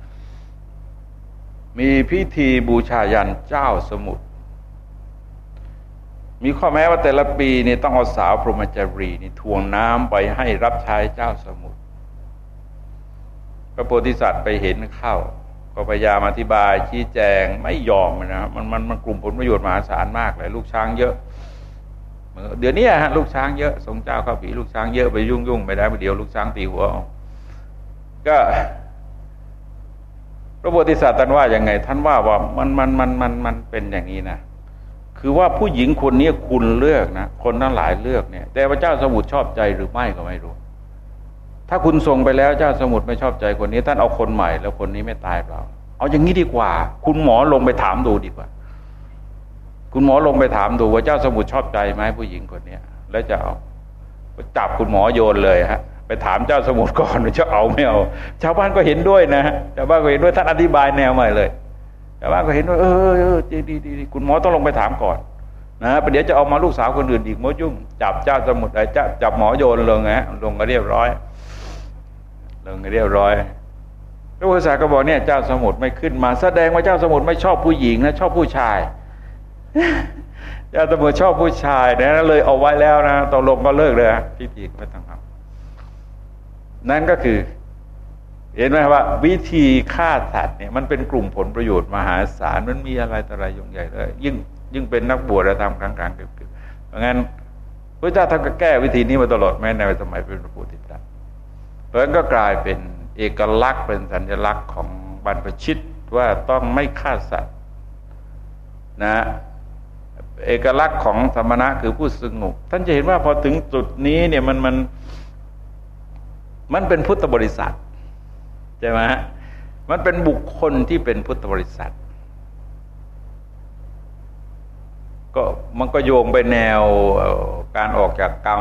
มีพิธีบูชายันเจ้าสมุทรมีข้อแม้ว่าแต่ละปีนี่ต้องเอาสาวพรหมจรีนี่ทวงน้ำไปให้รับใช้เจ้าสมุทรพระโพธิสัตว์ไปเห็นเข้า ก็พยายามอธิบายชี้แจงไม่ยอมนะมันมันมันกลุ่มผลประโยชน์มหาศาลมากเลยลูกช้างเยอะ เดี๋ยวนี้ฮะลูกช้างเยอะสงเจ้าเข้าผีลูกช้างเยอะไปยุ่งยุ่งไม่ได้เดี๋ยวลูกช้างตีหัวก็พระโพธิสัตว์ท่านว่าอย่างไง ท่านว่าว่ามันมันมันมันมันเป็นอย่างนี้นะคือว่าผู้หญิงคนนี้คุณเลือกนะคนทั้งหลายเลือกเนี่ย แต่พระเจ้าสมุทรชอบใจหรือไม่ก็ไม่รู้ ถ้าคุณส่งไปแล้วเจ้าสมุทรไม่ชอบใจคนนี้ ท่านเอาคนใหม่ แล้วคนนี้ไม่ตายเปล่าเอาอย่างนี้ดีกว่า คุณหมอลงไปถามดูดีกว่า คุณหมอลงไปถามดูว่าเจ้าสมุทรชอบใจไหมผู้หญิงคนเนี้ยแล้วจะเอาจับคุณหมอโยนเลยฮะ ไปถามเจ้าสมุทรก่อนว่าจะเอาไม่เอา ชาวบ้านก็เห็นด้วยนะชาวบ้านก็เห็นด้วยท่านอธิบายแนวใหม่เลยชาวบ้านก็เห็นว่าเออเออดีดีดีคุณหมอต้องลงไปถามก่อนนะประเดี๋ยวจะเอามาลูกสาวคนอื่นอีกมดยุ่ง จับเจ้าสมุทรไอ้จับจับหมอโยนลงนะลงก็เรียบร้อย ลงก็เรียบร้อยพระพุทธศาสนาก็บอกเนี่ยเจ้าสมุทรไม่ขึ้นมา แสดงว่าเจ้าสมุทรไม่ชอบผู้หญิงนะชอบผู้ชาย เจ้าสมุทรชอบผู้ชายนะเลยเอาไว้แล้วนะตกลงก็เลิกเลยพิธีไม่ต้องทำนั่นก็คือ เห็นไหมว่า วิธีฆ่าสัตว์เนี่ยมันเป็นกลุ่มผลประโยชน์มหาศาลมันมีอะไรต่ออะไรยงใหญ่เลยยิ่งยิ่งเป็นนักบวชและทำครั้งกลางเกิดเพราะงั้นพระเจ้าท่านก็แก้วิธีนี้มาตลอดแม้ในสมัยเป็นพระพุทธเจ้าเพราะงั้นก็กลายเป็นเอกลักษณ์เป็นสัญลักษณ์ของบรรพชิตว่าต้องไม่ฆ่าสัตว์นะ เอกลักษณ์ของสมณะคือผู้สงบท่านจะเห็นว่าพอถึงจุดนี้เนี่ยมันมันมันเป็นพุทธบริษัทใช่ไหมมันเป็นบุคคลที่เป็นพุทธบริษัท ก็มันก็โยงไปแนวการออกจากกรรม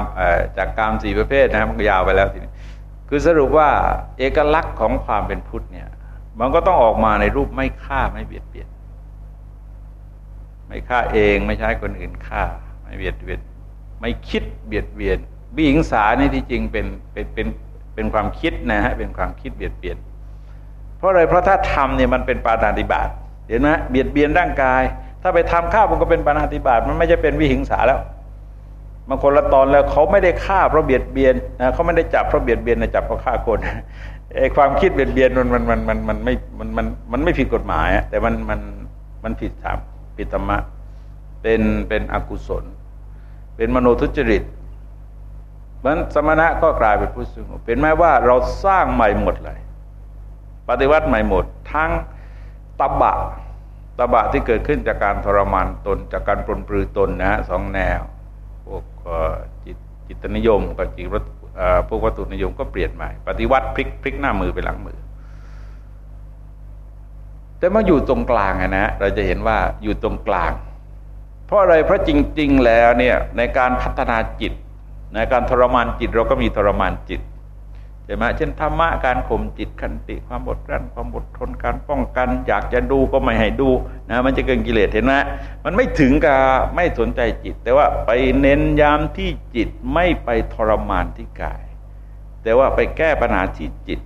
จากกรรมสี่ประเภทนะมันก็ยาวไปแล้วทีนี้คือสรุปว่าเอกลักษณ์ของความเป็นพุทธเนี่ย มันก็ต้องออกมาในรูปไม่ฆ่าไม่เบียดเบียน ไม่ฆ่าเองไม่ใช้คนอื่นฆ่า ไม่เบียดเบียนไม่คิดเบียดเบียนบิหิงสานี่ที่จริงเป็นเป็นเป็นเป็นความคิดนะฮะเป็นความคิดเบียดเบียน เพราะอะไรเพราะถ้าทำเนี่ยมันเป็นปาณาติบาตเห็นไหมเบียดเบียนร่างกาย ถ้าไปทำข้ามันก็เป็นปาณาติบาตมันไม่จะเป็นวิหิงสาแล้วมันคนละตอนแล้วเขาไม่ได้ฆ่าเพราะเบียดเบียนนะเขาไม่ได้จับเพราะเบียดเบียนนะจับเพราะฆ่าคนไอ้ความคิดเบียดเบียนมันมันมันมันมันไม่มันมันมันไม่ผิดกฎหมายแต่มันมันมันผิดธรรม ผิดธมะ เป็นเป็นอกุศล เป็นมโนทุจริตมันสมณะก็กลายเป็นผู้สงบเป็นแม้ว่าเราสร้างใหม่หมดเลย ปฏิวัติใหม่หมด ทั้งตบะตบะที่เกิดขึ้นจากการทรมานตน จากการปลนปลือตนนะฮะสองแนว พวกจิตจิตนิยมกับจิตพวกวัตถุนิยมก็เปลี่ยนใหม่ ปฏิวัติพลิกพลิกหน้ามือไปหลังมือ แต่มาอยู่ตรงกลางนะ เราจะเห็นว่าอยู่ตรงกลาง เพราะอะไรเพราะจริง ๆ แล้วเนี่ยในการพัฒนาจิต ในการทรมานจิตเราก็มีทรมานจิตช่ไหมเช่นธรรมะการข่มจิตขันติความอดกลั้นความอดทนการป้องกัน อยากจะดูก็ไม่ให้ดูนะมันจะเกินกิเลสเห็นไหมมันไม่ถึงกับไม่สนใจจิต แต่ว่าไปเน้นย้ำที่จิตไม่ไปทรมานที่กาย แต่ว่าไปแก้ปัญหาที่จิต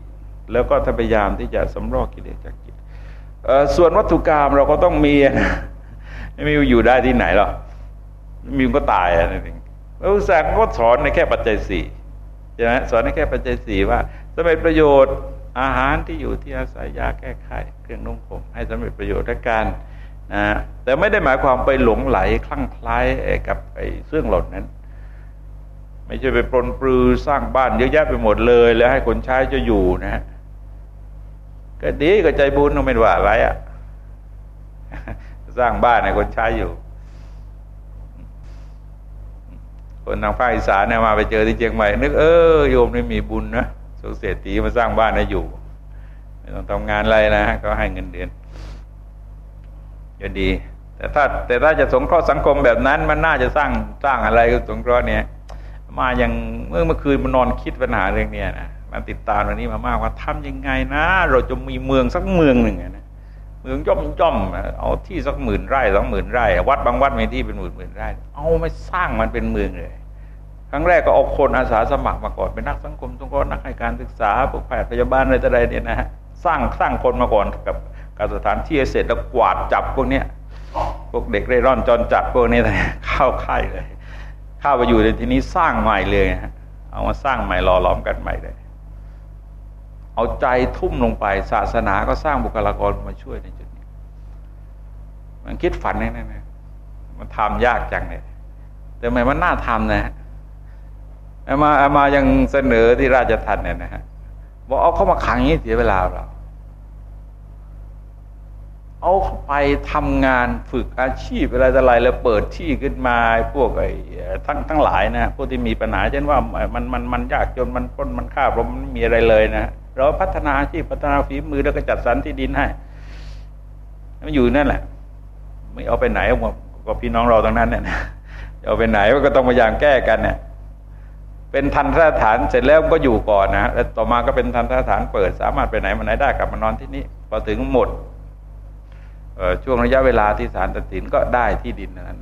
แล้วก็พยายามที่จะสำรอกกิเลสจาก ส่วนวัตถุกรรมเราก็ต้องมีนะไม่มีอยู่ได้ที่ไหนหรอกมีก็ตายอะนั่นเองพระพุทธศาสนาก็สอนในแค่ปัจจัยสี่ใช่ไหมสอนให้แค่ปัจจัยสี่ว่าสำเร็จประโยชน์อาหารที่อยู่ที่อาศัยยาแก้ไขเครื่องนุ่งห่มให้สำเร็จประโยชน์และการนะแต่ไม่ได้หมายความไปหลงไหลคลั่งคล้ายกับไอ้เรื่องหล่นนั้น ไม่ใช่ไปปลนปลือสร้างบ้านเยอะแยะไปหมดเลย แล้วให้คนใช้จะอยู่นะ ก็ดีก็ใจบุญต้องเป็นว่าอะไรอะ่ะสร้างบ้านให้คนใช้อยู่ คนทางภาคอีสานเนี่ยมาไปเจอที่เชียงใหม่นึกเออโยมนี่มีบุญนะสุเศรษฐีมาสร้างบ้านให้อยู่ไม่ต้องทำงานอะไรนะก็ให้เงินเดือนจะดี แต่ถ้าแต่ถ้าจะสงเคราะห์สังคมแบบนั้น มันน่าจะสร้างสร้างอะไรก็สงเคราะห์เนี่ย มาอย่างเมื่อเมื่อคืนมันนอนคิดปัญหาเรื่องเนี้ยนะ มาติดตามวันนี้มามากว่าทำยังไงนะ เราจะมีเมืองสักเมืองหนึ่งนะเมืองย่อมย่อมเอาที่สักหมื่นไร่สองหมื่นไร่วัดบางวัดมีที่เป็นหมื่นหมื่นไร่ เอาไม่สร้างมันเป็นเมืองเลยครั้งแรกก็เอาคนอาสาสมัครมาก่อนเป็นนักสังคมสงเคราะห์นักให้การศึกษาพวกแพทย์พยาบาลอะไรต่ออะไรเนี่ยนะฮะสร้างสร้างคนมาก่อนกับการสถานที่เสร็จแล้วกวาดจับพวกเนี้ยพวกเด็กเร่ร่อนจรจัดพวกนี้เข้าค่ายเลย เข้าไปอยู่ในที่นี้สร้างใหม่เลยฮะเอามาสร้างใหม่รอล้อมกันใหม่เลย เอาใจทุ่มลงไป ศาสนาก็สร้างบุคลากรมาช่วยในจุดนี้ มันคิดฝันนี่นะมันทำยากจังเลยแต่ทำไมมันน่าทำนะเอามาเอามายังเสนอที่ราชทันเนี่ยนะฮะบอกเอาเข้ามาขังอย่างนี้เสียเวลาเราเอาเข้าไปทำงานฝึกอาชีพอะไรต่ออะไรแล้วเปิดที่ขึ้นมาพวกไอ้ทั้งทั้งหลายนะพวกที่มีปัญหาเช่นว่ามันมันมันยากจนมันพ้นมันฆ่าเพราะมันมีอะไรเลยนะ เราพัฒนาอาชีพพัฒนาฝีมือแล้วก็จัดสรรที่ดินให้มันอยู่นั่นแหละ ไม่เอาไปไหนก็พี่น้องเราตรงนั้นเนี่ยเอาไปไหนก็ต้องพยายามแก้กันเนี่ยเป็นทันสถานเสร็จแล้วก็อยู่ก่อนนะแล้วต่อมาก็เป็นทันสถานเปิด สามารถไปไหนมาไหนได้กลับมานอนที่นี่พอถึงหมดช่วงระยะเวลาที่ศาลตัดสินก็ได้ที่ดินนั้น